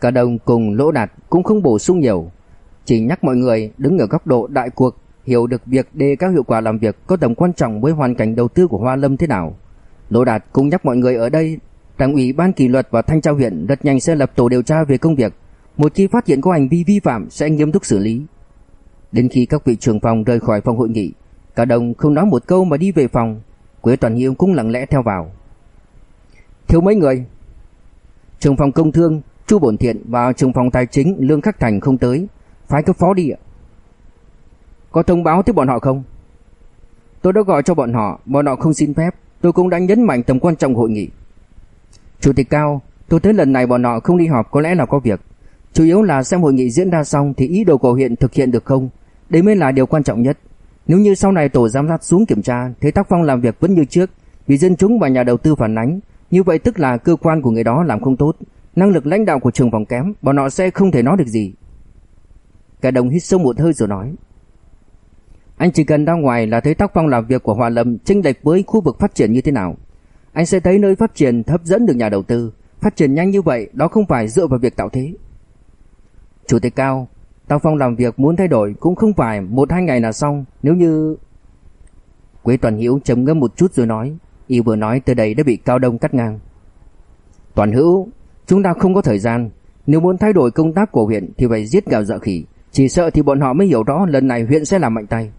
Cao Đông cùng Lỗ Đạt cũng không bổ sung nhiều, chỉ nhắc mọi người đứng ở góc độ đại cuộc hiểu được việc đề cao hiệu quả làm việc có tầm quan trọng với hoàn cảnh đầu tư của Hoa Lâm thế nào. Lỗ Đạt cũng nhắc mọi người ở đây Đảng ủy ban kỷ luật và thanh tra huyện rất nhanh sẽ lập tổ điều tra về công việc. Một khi phát hiện có hành vi vi phạm sẽ nghiêm túc xử lý. Đến khi các vị trưởng phòng rời khỏi phòng hội nghị, cả đồng không nói một câu mà đi về phòng. Quế Toàn Hiếu cũng lặng lẽ theo vào. Thiếu mấy người? trường phòng công thương Chu Bổn Thiện và trường phòng tài chính Lương Khắc Thành không tới, phái cấp phó đi ạ. Có thông báo tới bọn họ không? Tôi đã gọi cho bọn họ, bọn họ không xin phép, tôi cũng đã nhấn mạnh tầm quan trọng hội nghị. Chủ tịch Cao, tôi thấy lần này bọn họ không đi họp có lẽ là có việc. Chủ yếu là xem hội nghị diễn ra xong thì ý đồ của huyện thực hiện được không. Đấy mới là điều quan trọng nhất. Nếu như sau này tổ giám sát xuống kiểm tra thấy tác phong làm việc vẫn như trước, vì dân chúng và nhà đầu tư phản ánh, như vậy tức là cơ quan của người đó làm không tốt, năng lực lãnh đạo của trường phòng kém, bọn họ sẽ không thể nói được gì. Cả đồng hít sâu một hơi rồi nói. Anh chỉ cần ra ngoài là thấy tác phong làm việc của Hòa Lâm chênh lệch với khu vực phát triển như thế nào anh sẽ thấy nơi phát triển hấp dẫn được nhà đầu tư. Phát triển nhanh như vậy đó không phải dựa vào việc tạo thế. Chủ tịch Cao, Tao Phong làm việc muốn thay đổi cũng không phải một hai ngày là xong. Nếu như... Quế Toàn Hữu trầm ngâm một chút rồi nói. Y vừa nói từ đây đã bị Cao Đông cắt ngang. Toàn hữu, chúng ta không có thời gian. Nếu muốn thay đổi công tác của huyện thì phải giết gào dợ khỉ. Chỉ sợ thì bọn họ mới hiểu rõ lần này huyện sẽ làm mạnh tay.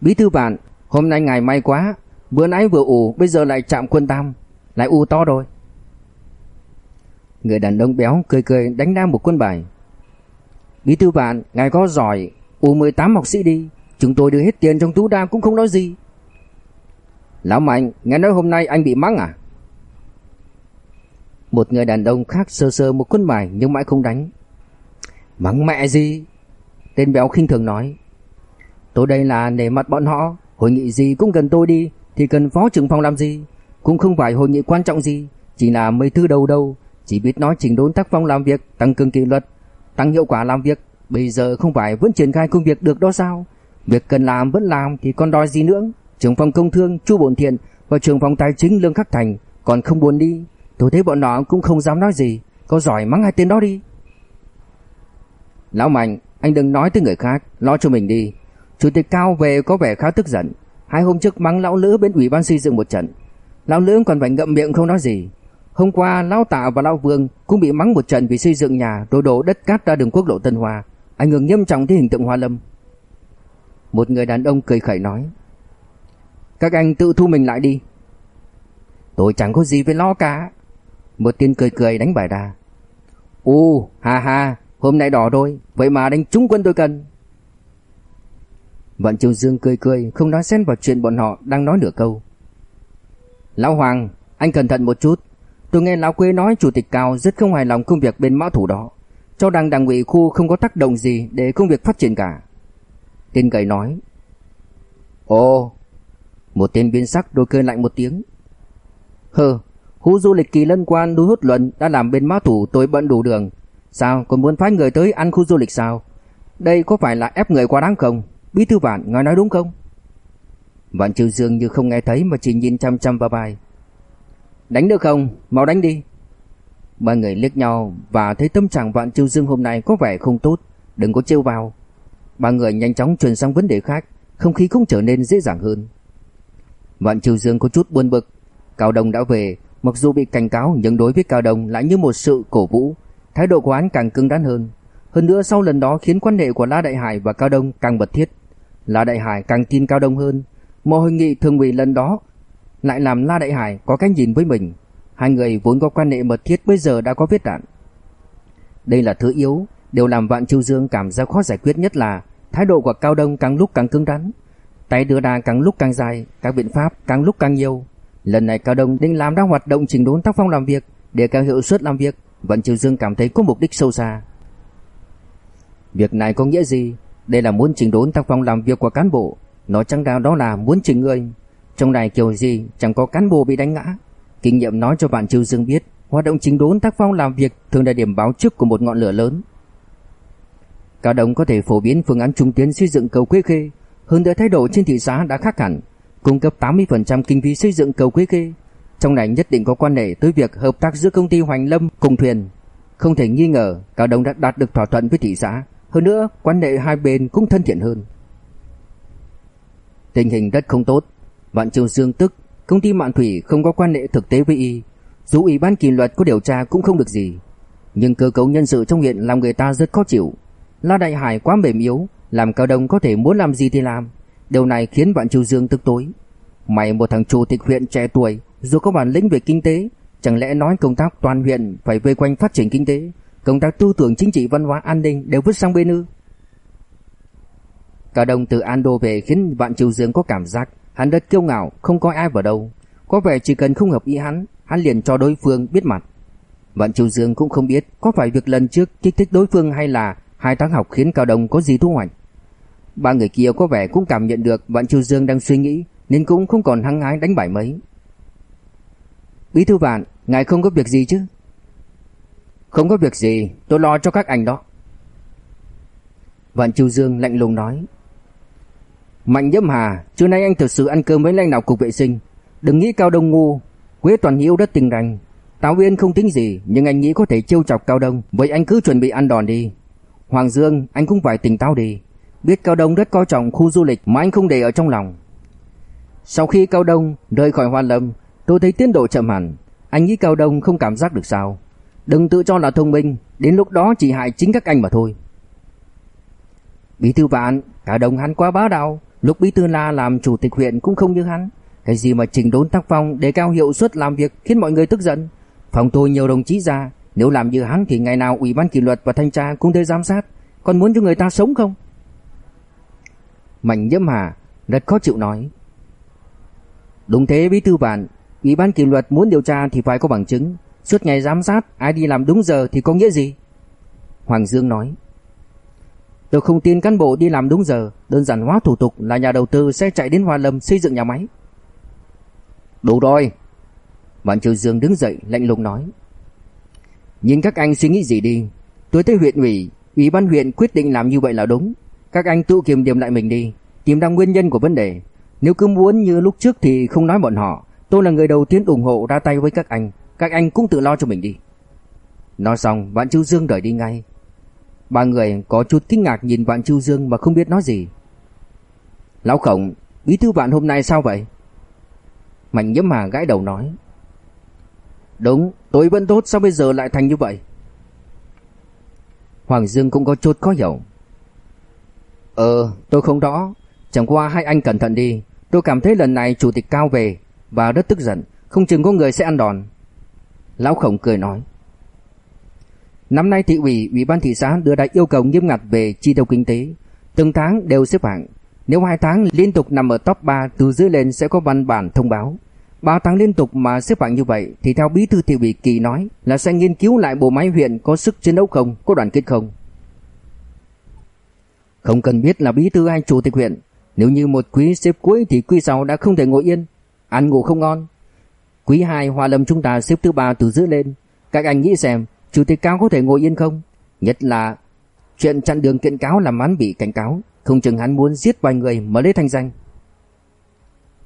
Bí thư bạn, Hôm nay ngài may quá, bữa nãy vừa ủ, bây giờ lại chạm quân tam, lại u to rồi. Người đàn ông béo cười cười đánh ra một quân bài. Bí thư bạn, ngài có giỏi U18 học sĩ đi, chúng tôi đưa hết tiền trong túi ra cũng không nói gì. Lão Mạnh, nghe nói hôm nay anh bị mắng à? Một người đàn ông khác sơ sơ một quân bài nhưng mãi không đánh. Mắng mẹ gì? Tên béo khinh thường nói. Tôi đây là để mặt bọn họ, hội nghị gì cũng cần tôi đi, thì cần phó trưởng phòng làm gì? Cũng không phải hội nghị quan trọng gì, chỉ là mấy thứ đầu đâu, chỉ biết nói chỉnh đốn tác phong làm việc, tăng cường kỷ luật, tăng hiệu quả làm việc. Bây giờ không phải vẫn triển khai công việc được đó sao? Việc cần làm vẫn làm thì còn đòi gì nữa? Trưởng phòng công thương Chu Bổn Thiện và trưởng phòng tài chính Lương Khắc Thành còn không buồn đi. Tôi thấy bọn nó cũng không dám nói gì, có giỏi mắng hai tên đó đi. Lão Mạnh, anh đừng nói tới người khác, lo cho mình đi. Chủ tịch Cao về có vẻ khá tức giận, hai hôm trước mắng lão lữ bên ủy ban xây dựng một trận. Lão lữ còn phải ngậm miệng không nói gì. Hôm qua lão Tạ và lão Vương cũng bị mắng một trận vì xây dựng nhà đổ đổ đất cát ra đường quốc lộ Tân hòa ảnh hưởng nghiêm trọng tới hình tượng Hoa Lâm. Một người đàn ông cười khẩy nói: "Các anh tự thu mình lại đi." Tôi chẳng có gì phải lo cả. Một tiên cười cười đánh bài đà. "U, ha ha, hôm nay đỏ rồi, vậy mà đánh trúng quân tôi cần." Vạn Triều Dương cười cười, không nói xen vào chuyện bọn họ đang nói nửa câu. "Lão Hoàng, anh cẩn thận một chút, Tôi nghe lão quế nói chủ tịch cao rất không hài lòng công việc bên mã thủ đó, cho rằng đảng ủy khu không có tác động gì để công việc phát triển cả. Tên gầy nói. Ồ, một tên biến sắc đôi cười lạnh một tiếng. Hừ, khu du lịch kỳ lân quan núi hút luận đã làm bên mã thủ tôi bận đủ đường. Sao còn muốn phái người tới ăn khu du lịch sao? Đây có phải là ép người quá đáng không? Bí thư vạn ngài nói đúng không? Vạn Triều Dương như không nghe thấy mà chỉ nhìn chăm chăm vào bài. Đánh được không? Mau đánh đi. Ba người liếc nhau và thấy tâm trạng Vạn Chiêu Dương hôm nay có vẻ không tốt, đừng có trêu vào. Ba người nhanh chóng chuyển sang vấn đề khác, không khí cũng trở nên dễ dàng hơn. Vạn Chiêu Dương có chút buồn bực, Cao Đông đã về, mặc dù bị cảnh cáo nhưng đối với Cao Đông lại như một sự cổ vũ, thái độ của anh càng cứng rắn hơn. Hơn nữa sau lần đó khiến quan hệ của La Đại Hải và Cao Đông càng mật thiết. La Đại Hải càng tin Cao Đông hơn. Mọi hội nghị thường ủy lần đó lại làm La Đại Hải có cách nhìn với mình. Hai người vốn có quan hệ mật thiết bây giờ đã có vết đạn. Đây là thứ yếu, điều làm Vạn chiêu Dương cảm giác khó giải quyết nhất là thái độ của Cao Đông càng lúc càng cứng rắn, tay đưa ra càng lúc càng dài, các biện pháp càng lúc càng nhiều. Lần này Cao Đông định làm ra hoạt động chỉnh đốn tác phong làm việc để cao hiệu suất làm việc, Vạn chiêu Dương cảm thấy có mục đích sâu xa. Việc này có nghĩa gì? Đây là muốn chỉnh đốn tác phong làm việc của cán bộ, nói chẳng ra đó là muốn chỉnh người. Trong đài kiểu gì chẳng có cán bộ bị đánh ngã. Kinh nghiệm nói cho bạn Triều Dương biết, hoạt động chính đốn tác phong làm việc thường là điểm báo trước của một ngọn lửa lớn. Cao Đông có thể phổ biến phương án trung tiến xây dựng cầu Quế Khê, hơn nữa thái độ trên thị xã đã khác hẳn, cung cấp 80% kinh phí xây dựng cầu Quế Khê. Trong này nhất định có quan hệ tới việc hợp tác giữa công ty Hoành Lâm cùng thuyền. Không thể nghi ngờ, Cao Đông đã đạt được thỏa thuận với thị xã, hơn nữa quan hệ hai bên cũng thân thiện hơn. Tình hình rất không tốt, Vạn trường Dương tức công ty Mạn Thủy không có quan hệ thực tế với y, dù ủy ban kỷ luật có điều tra cũng không được gì. Nhưng cơ cấu nhân sự trong huyện làm người ta rất khó chịu. La Đại Hải quá mềm yếu, làm cao đông có thể muốn làm gì thì làm. Điều này khiến Vạn trường Dương tức tối. Mày một thằng chủ tịch huyện trẻ tuổi, dù có bản lĩnh về kinh tế, chẳng lẽ nói công tác toàn huyện phải vây quanh phát triển kinh tế, công tác tư tưởng chính trị văn hóa an ninh đều vứt sang bên ư? Cao đồng từ Ando về khiến Vạn Triều Dương có cảm giác Hắn rất kiêu ngạo, không coi ai vào đâu. Có vẻ chỉ cần không hợp ý hắn, hắn liền cho đối phương biết mặt. Vạn Triều Dương cũng không biết có phải việc lần trước kích thích đối phương hay là hai tháng học khiến Cao Đông có gì thu hoạch. Ba người kia có vẻ cũng cảm nhận được Vạn Triều Dương đang suy nghĩ nên cũng không còn hăng hái đánh bại mấy. Bí thư Vạn, ngài không có việc gì chứ? Không có việc gì, tôi lo cho các anh đó. Vạn Triều Dương lạnh lùng nói. Mạnh Nhâm Hà, trưa nay anh thực sự ăn cơm với lãnh đạo cục vệ sinh. Đừng nghĩ Cao Đông ngu, Quế Toàn Hiếu rất tình rành. Táo Uyên không tính gì, nhưng anh nghĩ có thể trêu chọc Cao Đông, vậy anh cứ chuẩn bị ăn đòn đi. Hoàng Dương, anh cũng phải tỉnh táo đi. Biết Cao Đông rất coi trọng khu du lịch mà anh không để ở trong lòng. Sau khi Cao Đông rời khỏi Hoa Lâm, tôi thấy tiến độ chậm hẳn. Anh nghĩ Cao Đông không cảm giác được sao? Đừng tự cho là thông minh, đến lúc đó chỉ hại chính các anh mà thôi. Bí thư vạn, Cao Đông hắn quá bá đạo, Lúc Bí Thư La làm chủ tịch huyện cũng không như hắn. Cái gì mà chỉnh đốn tác phong để cao hiệu suất làm việc khiến mọi người tức giận. Phòng tôi nhiều đồng chí ra, nếu làm như hắn thì ngày nào ủy ban kỷ luật và thanh tra cũng tới giám sát, Còn muốn cho người ta sống không? Mạnh Nhâm Hà rất khó chịu nói. Đúng thế bí thư bạn Ủy ban kỷ luật muốn điều tra thì phải có bằng chứng. Suốt ngày giám sát Ai đi làm đúng giờ thì có nghĩa gì? Hoàng Dương nói. Tôi không tin cán bộ đi làm đúng giờ. Đơn giản hóa thủ tục là nhà đầu tư sẽ chạy đến Hoa Lâm xây dựng nhà máy. Đủ rồi. Vạn Triều Dương đứng dậy lạnh lùng nói. Nhìn các anh suy nghĩ gì đi. Tôi thấy huyện ủy Ủy ban huyện quyết định làm như vậy là đúng. Các anh tự kiểm điểm lại mình đi Tìm ra nguyên nhân của vấn đề. Nếu cứ muốn như lúc trước thì không nói bọn họ. Tôi là người đầu tiên ủng hộ ra tay với các anh. Các anh cũng tự lo cho mình đi. Nói xong Vạn Chu Dương rời đi ngay Ba người có chút kinh ngạc nhìn Vạn Chu Dương mà không biết nói gì. Lão Khổng, Bí thư bạn hôm nay sao vậy? Mạnh nhiễm mà gãi đầu nói. Đúng, tôi vẫn tốt sao bây giờ lại thành như vậy? Hoàng Dương cũng có chút khó hiểu. Ờ tôi không rõ. Chẳng qua hai anh cẩn thận đi. Tôi cảm thấy lần này chủ tịch cao về Và rất tức giận. Không chừng có người sẽ ăn đòn. Lão Khổng cười nói. Năm nay thị ủy, ủy ban thị xã đưa ra yêu cầu nghiêm ngặt về chi tiêu kinh tế, từng tháng đều xếp hạng. Nếu hai tháng liên tục nằm ở top 3 từ dưới lên sẽ có văn bản thông báo. Ba tháng liên tục mà xếp hạng như vậy thì theo bí thư thị ủy Kỳ nói là sẽ nghiên cứu lại bộ máy huyện có sức chiến đấu không, có đoàn kết không. Không cần biết là bí thư hay chủ tịch huyện, nếu như một quý xếp cuối thì quý sau đã không thể ngồi yên, ăn ngủ không ngon. Quý 2 Hoa Lâm chúng ta xếp thứ ba từ dưới lên, các anh nghĩ xem Chủ tịch cao có thể ngồi yên không? Nhất là chuyện chặn đường kiện cáo làm hắn bị cảnh cáo, không chừng hắn muốn giết vài người mà lấy thanh danh.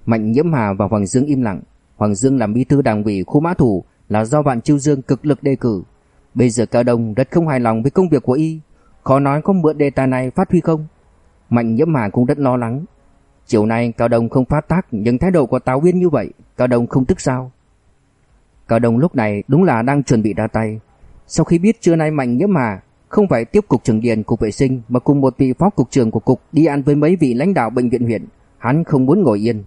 Mạnh Nhiễm Hà và Hoàng Dương im lặng. Hoàng Dương làm bí thư đảng ủy khu mã thủ là do Vạn Chiêu Dương cực lực đề cử. Bây giờ Cao Đông rất không hài lòng với công việc của y, khó nói có mượn đề tài này phát huy không. Mạnh Nhiễm Hà cũng rất lo lắng. Chiều nay Cao Đông không phát tác nhưng thái độ của Tào Uyên như vậy, Cao Đông không tức sao? Cao Đông lúc này đúng là đang chuẩn bị ra tay, sau khi biết trưa nay Mạnh Nhiễm Hà không phải tiếp cục trưởng điền cục vệ sinh mà cùng một vị phó cục trưởng của cục đi ăn với mấy vị lãnh đạo bệnh viện huyện, hắn không muốn ngồi yên.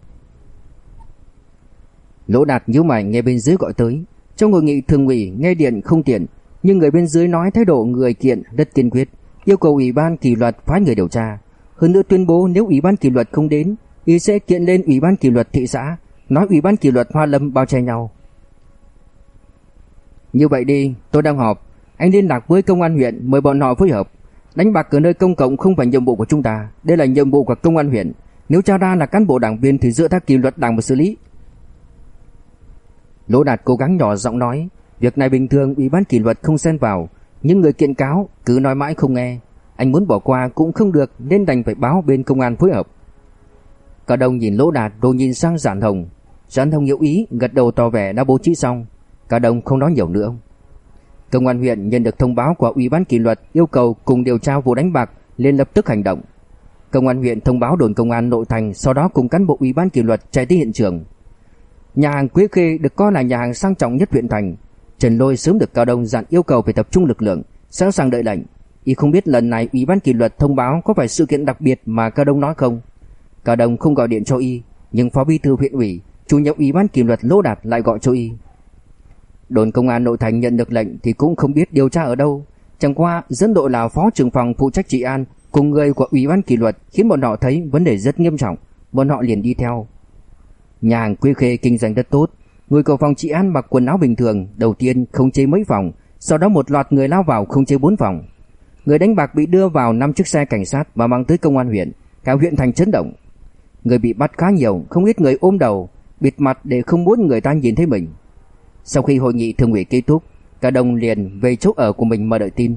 Lỗ Đạt nhíu mày nghe bên dưới gọi tới, trong hội nghị thường ủy nghe điện không tiện, nhưng người bên dưới nói thái độ người kiện rất kiên quyết, yêu cầu ủy ban kỷ luật phái người điều tra, hơn nữa tuyên bố nếu ủy ban kỷ luật không đến, y sẽ kiện lên ủy ban kỷ luật thị xã, nói ủy ban kỷ luật Hoa Lâm bao che nhau. Như vậy đi, tôi đang họp, anh liên lạc với công an huyện mời bọn họ phối hợp. Đánh bạc ở nơi công cộng không phải nhiệm vụ của chúng ta, đây là nhiệm vụ của công an huyện. Nếu tra ra là cán bộ đảng viên thì dựa theo kỷ luật đảng mà xử lý. Lỗ Đạt cố gắng nhỏ giọng nói, việc này bình thường ủy ban kỷ luật không xen vào, nhưng người kiện cáo cứ nói mãi không nghe. Anh muốn bỏ qua cũng không được nên đành phải báo bên công an phối hợp. Cả đồng nhìn Lỗ Đạt rồi nhìn sang Giản Hồng. Giản Hồng hiểu ý, gật đầu tỏ vẻ đã bố trí xong. Cả đồng không nói nhiều nữa. Công an huyện nhận được thông báo của Ủy ban kỷ luật yêu cầu cùng điều tra vụ đánh bạc liền lập tức hành động. Công an huyện thông báo đồn công an nội thành sau đó cùng cán bộ Ủy ban kỷ luật chạy tới hiện trường. Nhà hàng Quế Khê được coi là nhà hàng sang trọng nhất huyện thành. Trần Lôi sớm được Cao Đông dặn yêu cầu phải tập trung lực lượng, sẵn sàng đợi lệnh. Y không biết lần này Ủy ban kỷ luật thông báo có phải sự kiện đặc biệt mà Cao Đông nói không. Cao Đông không gọi điện cho Y, nhưng phó bí thư huyện ủy, chủ nhiệm Ủy ban kỷ luật Lô Đạt lại gọi cho Y. Đồn công an nội thành nhận được lệnh thì cũng không biết điều tra ở đâu. Chẳng qua dẫn đội là phó trưởng phòng phụ trách trị an cùng người của ủy ban kỷ luật khiến bọn họ thấy vấn đề rất nghiêm trọng, bọn họ liền đi theo. Nhà hàng Quê Khê kinh doanh rất tốt, người của phòng trị an mặc quần áo bình thường, đầu tiên không chế mấy phòng, sau đó một loạt người lao vào không chế bốn phòng. Người đánh bạc bị đưa vào năm chiếc xe cảnh sát và mang tới công an huyện, cả huyện thành chấn động. Người bị bắt khá nhiều, không ít người ôm đầu, bịt mặt để không muốn người ta nhìn thấy mình. Sau khi hội nghị thường ủy kết thúc, cả đồng liền về chỗ ở của mình mà đợi tin.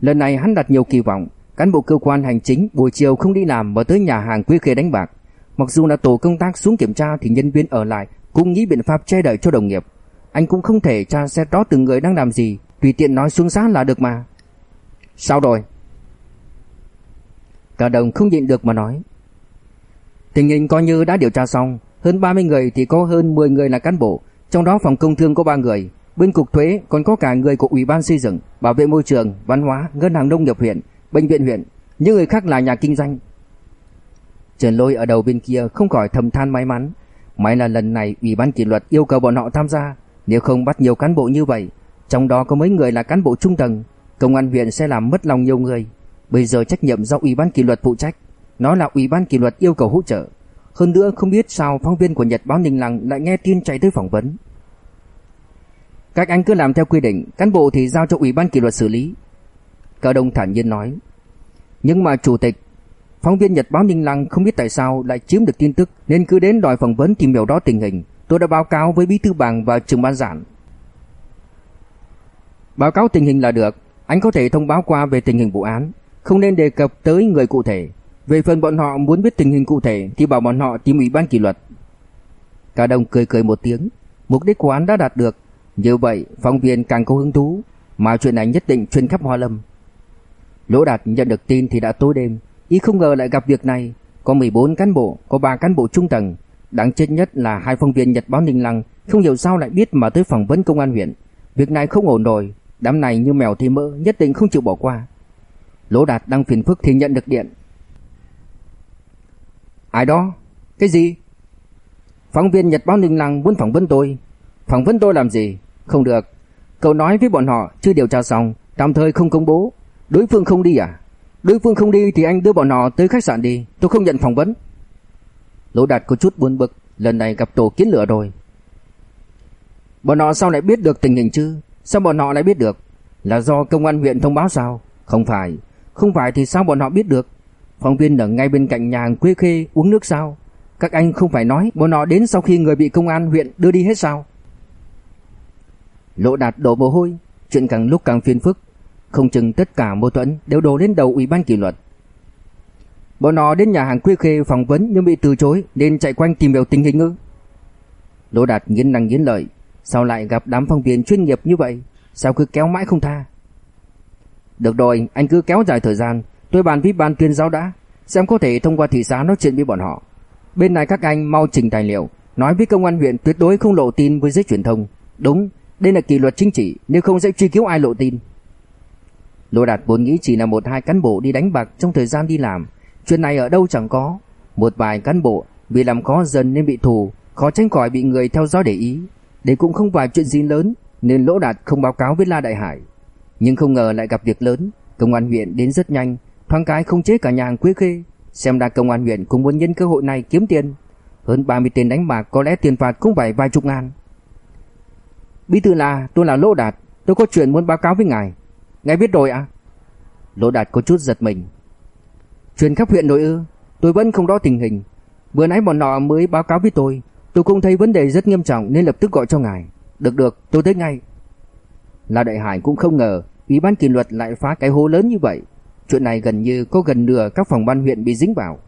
Lần này hắn đặt nhiều kỳ vọng, cán bộ cơ quan hành chính buổi chiều không đi làm mà tới nhà hàng quý Khê đánh bạc. Mặc dù là tổ công tác xuống kiểm tra thì nhân viên ở lại cũng nghĩ biện pháp che đậy cho đồng nghiệp. Anh cũng không thể tra xét rõ từng người đang làm gì, tùy tiện nói xuống giá là được mà. Sao rồi? Cả đồng không nhịn được mà nói. Tình hình coi như đã điều tra xong, hơn 30 người thì có hơn 10 người là cán bộ, trong đó phòng công thương có 3 người, bên cục thuế còn có cả người của ủy ban xây dựng, bảo vệ môi trường, văn hóa, ngân hàng nông nghiệp huyện, bệnh viện huyện, những người khác là nhà kinh doanh. Trần Lôi ở đầu bên kia không khỏi thầm than may mắn, may là lần này ủy ban kỷ luật yêu cầu bọn họ tham gia, nếu không bắt nhiều cán bộ như vậy, trong đó có mấy người là cán bộ trung tầng, công an huyện sẽ làm mất lòng nhiều người. Bây giờ trách nhiệm do Ủy ban kỷ luật phụ trách. Nó là Ủy ban kỷ luật yêu cầu hỗ trợ. Hơn nữa không biết sao phóng viên của Nhật báo Ninh Lăng lại nghe tin chạy tới phỏng vấn. Các anh cứ làm theo quy định, cán bộ thì giao cho Ủy ban kỷ luật xử lý. Cao Đông thản nhiên nói. Nhưng mà chủ tịch, phóng viên Nhật báo Ninh Lăng không biết tại sao lại chiếm được tin tức nên cứ đến đòi phỏng vấn tìm hiểu đó tình hình. Tôi đã báo cáo với bí thư bàng và trưởng ban giản. Báo cáo tình hình là được, anh có thể thông báo qua về tình hình vụ án, không nên đề cập tới người cụ thể. Về phần bọn họ muốn biết tình hình cụ thể thì bảo bọn họ tìm ủy ban kỷ luật. Cả đồng cười cười một tiếng, mục đích của án đã đạt được, như vậy phóng viên càng có hứng thú, mà chuyện này nhất định truyền khắp Hoa Lâm. Lỗ Đạt nhận được tin thì đã tối đêm, ý không ngờ lại gặp việc này, có 14 cán bộ, có 3 cán bộ trung tầng, đáng chết nhất là hai phóng viên Nhật báo Ninh Lăng không hiểu sao lại biết mà tới phỏng vấn công an huyện. Việc này không ổn rồi, đám này như mèo thì mỡ, nhất định không chịu bỏ qua. Lỗ Đạt đang phiền phức thì nhận được điện. Ai đó? Cái gì? Phóng viên Nhật báo Ninh Lăng muốn phỏng vấn tôi. Phỏng vấn tôi làm gì? Không được. Cậu nói với bọn họ chưa điều tra xong, tạm thời không công bố. Đối phương không đi à? Đối phương không đi thì anh đưa bọn họ tới khách sạn đi, tôi không nhận phỏng vấn. Lỗ Đạt có chút buồn bực, lần này gặp tổ kiến lửa rồi. Bọn họ sao lại biết được tình hình chứ? Sao bọn họ lại biết được? Là do công an huyện thông báo sao? Không phải, không phải thì sao bọn họ biết được? Phóng viên ở ngay bên cạnh nhà hàng Quế Khê uống nước sao? Các anh không phải nói bọn họ đến sau khi người bị công an huyện đưa đi hết sao? Lộ Đạt đổ mồ hôi, chuyện càng lúc càng phiền phức, không chừng tất cả mâu thuẫn đều đổ lên đầu ủy ban kỷ luật. Bọn họ đến nhà hàng Quế Khê phỏng vấn nhưng bị từ chối nên chạy quanh tìm hiểu tình hình ư? Lộ Đạt nghiến răng nghiến lợi, sao lại gặp đám phóng viên chuyên nghiệp như vậy? Sao cứ kéo mãi không tha? Được rồi, anh cứ kéo dài thời gian, tôi bàn với ban tuyên giáo đã, xem có thể thông qua thị xã nói chuyện với bọn họ. Bên này các anh mau trình tài liệu, nói với công an huyện tuyệt đối không lộ tin với giới truyền thông. Đúng, đây là kỷ luật chính trị, nếu không sẽ truy cứu ai lộ tin. Lô Đạt vốn nghĩ chỉ là một hai cán bộ đi đánh bạc trong thời gian đi làm, chuyện này ở đâu chẳng có. Một vài cán bộ vì làm khó dần nên bị thù, khó tránh khỏi bị người theo dõi để ý. Đây cũng không phải chuyện gì lớn, nên Lỗ Đạt không báo cáo với La Đại Hải. Nhưng không ngờ lại gặp việc lớn, công an huyện đến rất nhanh, thoáng cái không chế cả nhà hàng Quế Khê, xem ra công an huyện cũng muốn nhân cơ hội này kiếm tiền. Hơn 30 tên đánh bạc có lẽ tiền phạt cũng phải vài chục ngàn. Bí thư là, tôi là Lỗ Đạt, tôi có chuyện muốn báo cáo với ngài. Ngài biết rồi à? Lỗ Đạt có chút giật mình. Chuyện khắp huyện nội ư? Tôi vẫn không rõ tình hình. Vừa nãy bọn nọ mới báo cáo với tôi, tôi cũng thấy vấn đề rất nghiêm trọng nên lập tức gọi cho ngài. Được được, tôi tới ngay. là Đại Hải cũng không ngờ Ủy ban kỷ luật lại phá cái hố lớn như vậy. Chuyện này gần như có gần nửa các phòng ban huyện bị dính vào.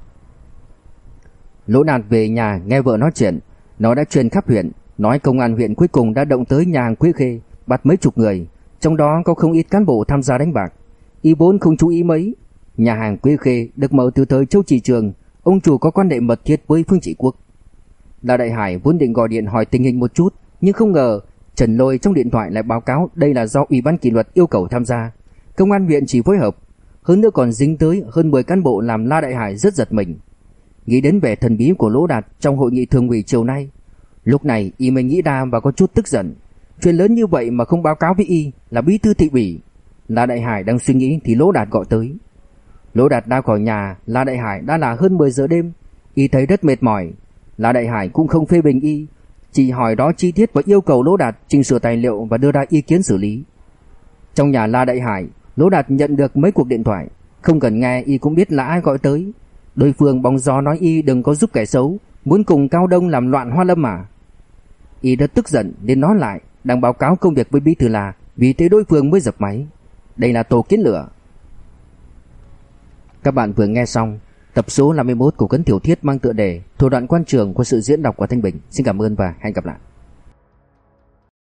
Lỗ Đạt về nhà nghe vợ nói chuyện, nó đã truyền khắp huyện, nói công an huyện cuối cùng đã động tới nhà hàng Quế Khê, bắt mấy chục người, trong đó có không ít cán bộ tham gia đánh bạc. Y vốn không chú ý mấy, nhà hàng Quế Khê được mở từ thời Châu Chỉ Trường, ông chủ có quan hệ mật thiết với Phương Trị Quốc. La Đại Hải vốn định gọi điện hỏi tình hình một chút, nhưng không ngờ Trần Lôi trong điện thoại lại báo cáo đây là do Ủy ban kỷ luật yêu cầu tham gia. Công an huyện chỉ phối hợp, hơn nữa còn dính tới hơn 10 cán bộ làm La Đại Hải rất giật mình. Nghĩ đến vẻ thần bí của Lỗ Đạt trong hội nghị thường ủy chiều nay, lúc này y mới nghĩ ra và có chút tức giận. Chuyện lớn như vậy mà không báo cáo với y là bí thư thị ủy. La Đại Hải đang suy nghĩ thì Lỗ Đạt gọi tới. Lỗ Đạt ra khỏi nhà, La Đại Hải đã là hơn 10 giờ đêm, y thấy rất mệt mỏi. La Đại Hải cũng không phê bình y, chỉ hỏi đó chi tiết và yêu cầu Lỗ Đạt chỉnh sửa tài liệu và đưa ra ý kiến xử lý. Trong nhà La Đại Hải, Lỗ Đạt nhận được mấy cuộc điện thoại, không cần nghe y cũng biết là ai gọi tới. Đối phương bóng gió nói y đừng có giúp kẻ xấu, muốn cùng Cao Đông làm loạn Hoa Lâm mà. Y đã tức giận nên nói lại, đang báo cáo công việc với bí thư là vì thế đối phương mới dập máy. Đây là tổ kiến lửa. Các bạn vừa nghe xong Tập số 51 của cuốn tiểu thuyết mang tựa đề Thủ đoạn quan trường của sự diễn đọc của Thanh Bình. Xin cảm ơn và hẹn gặp lại.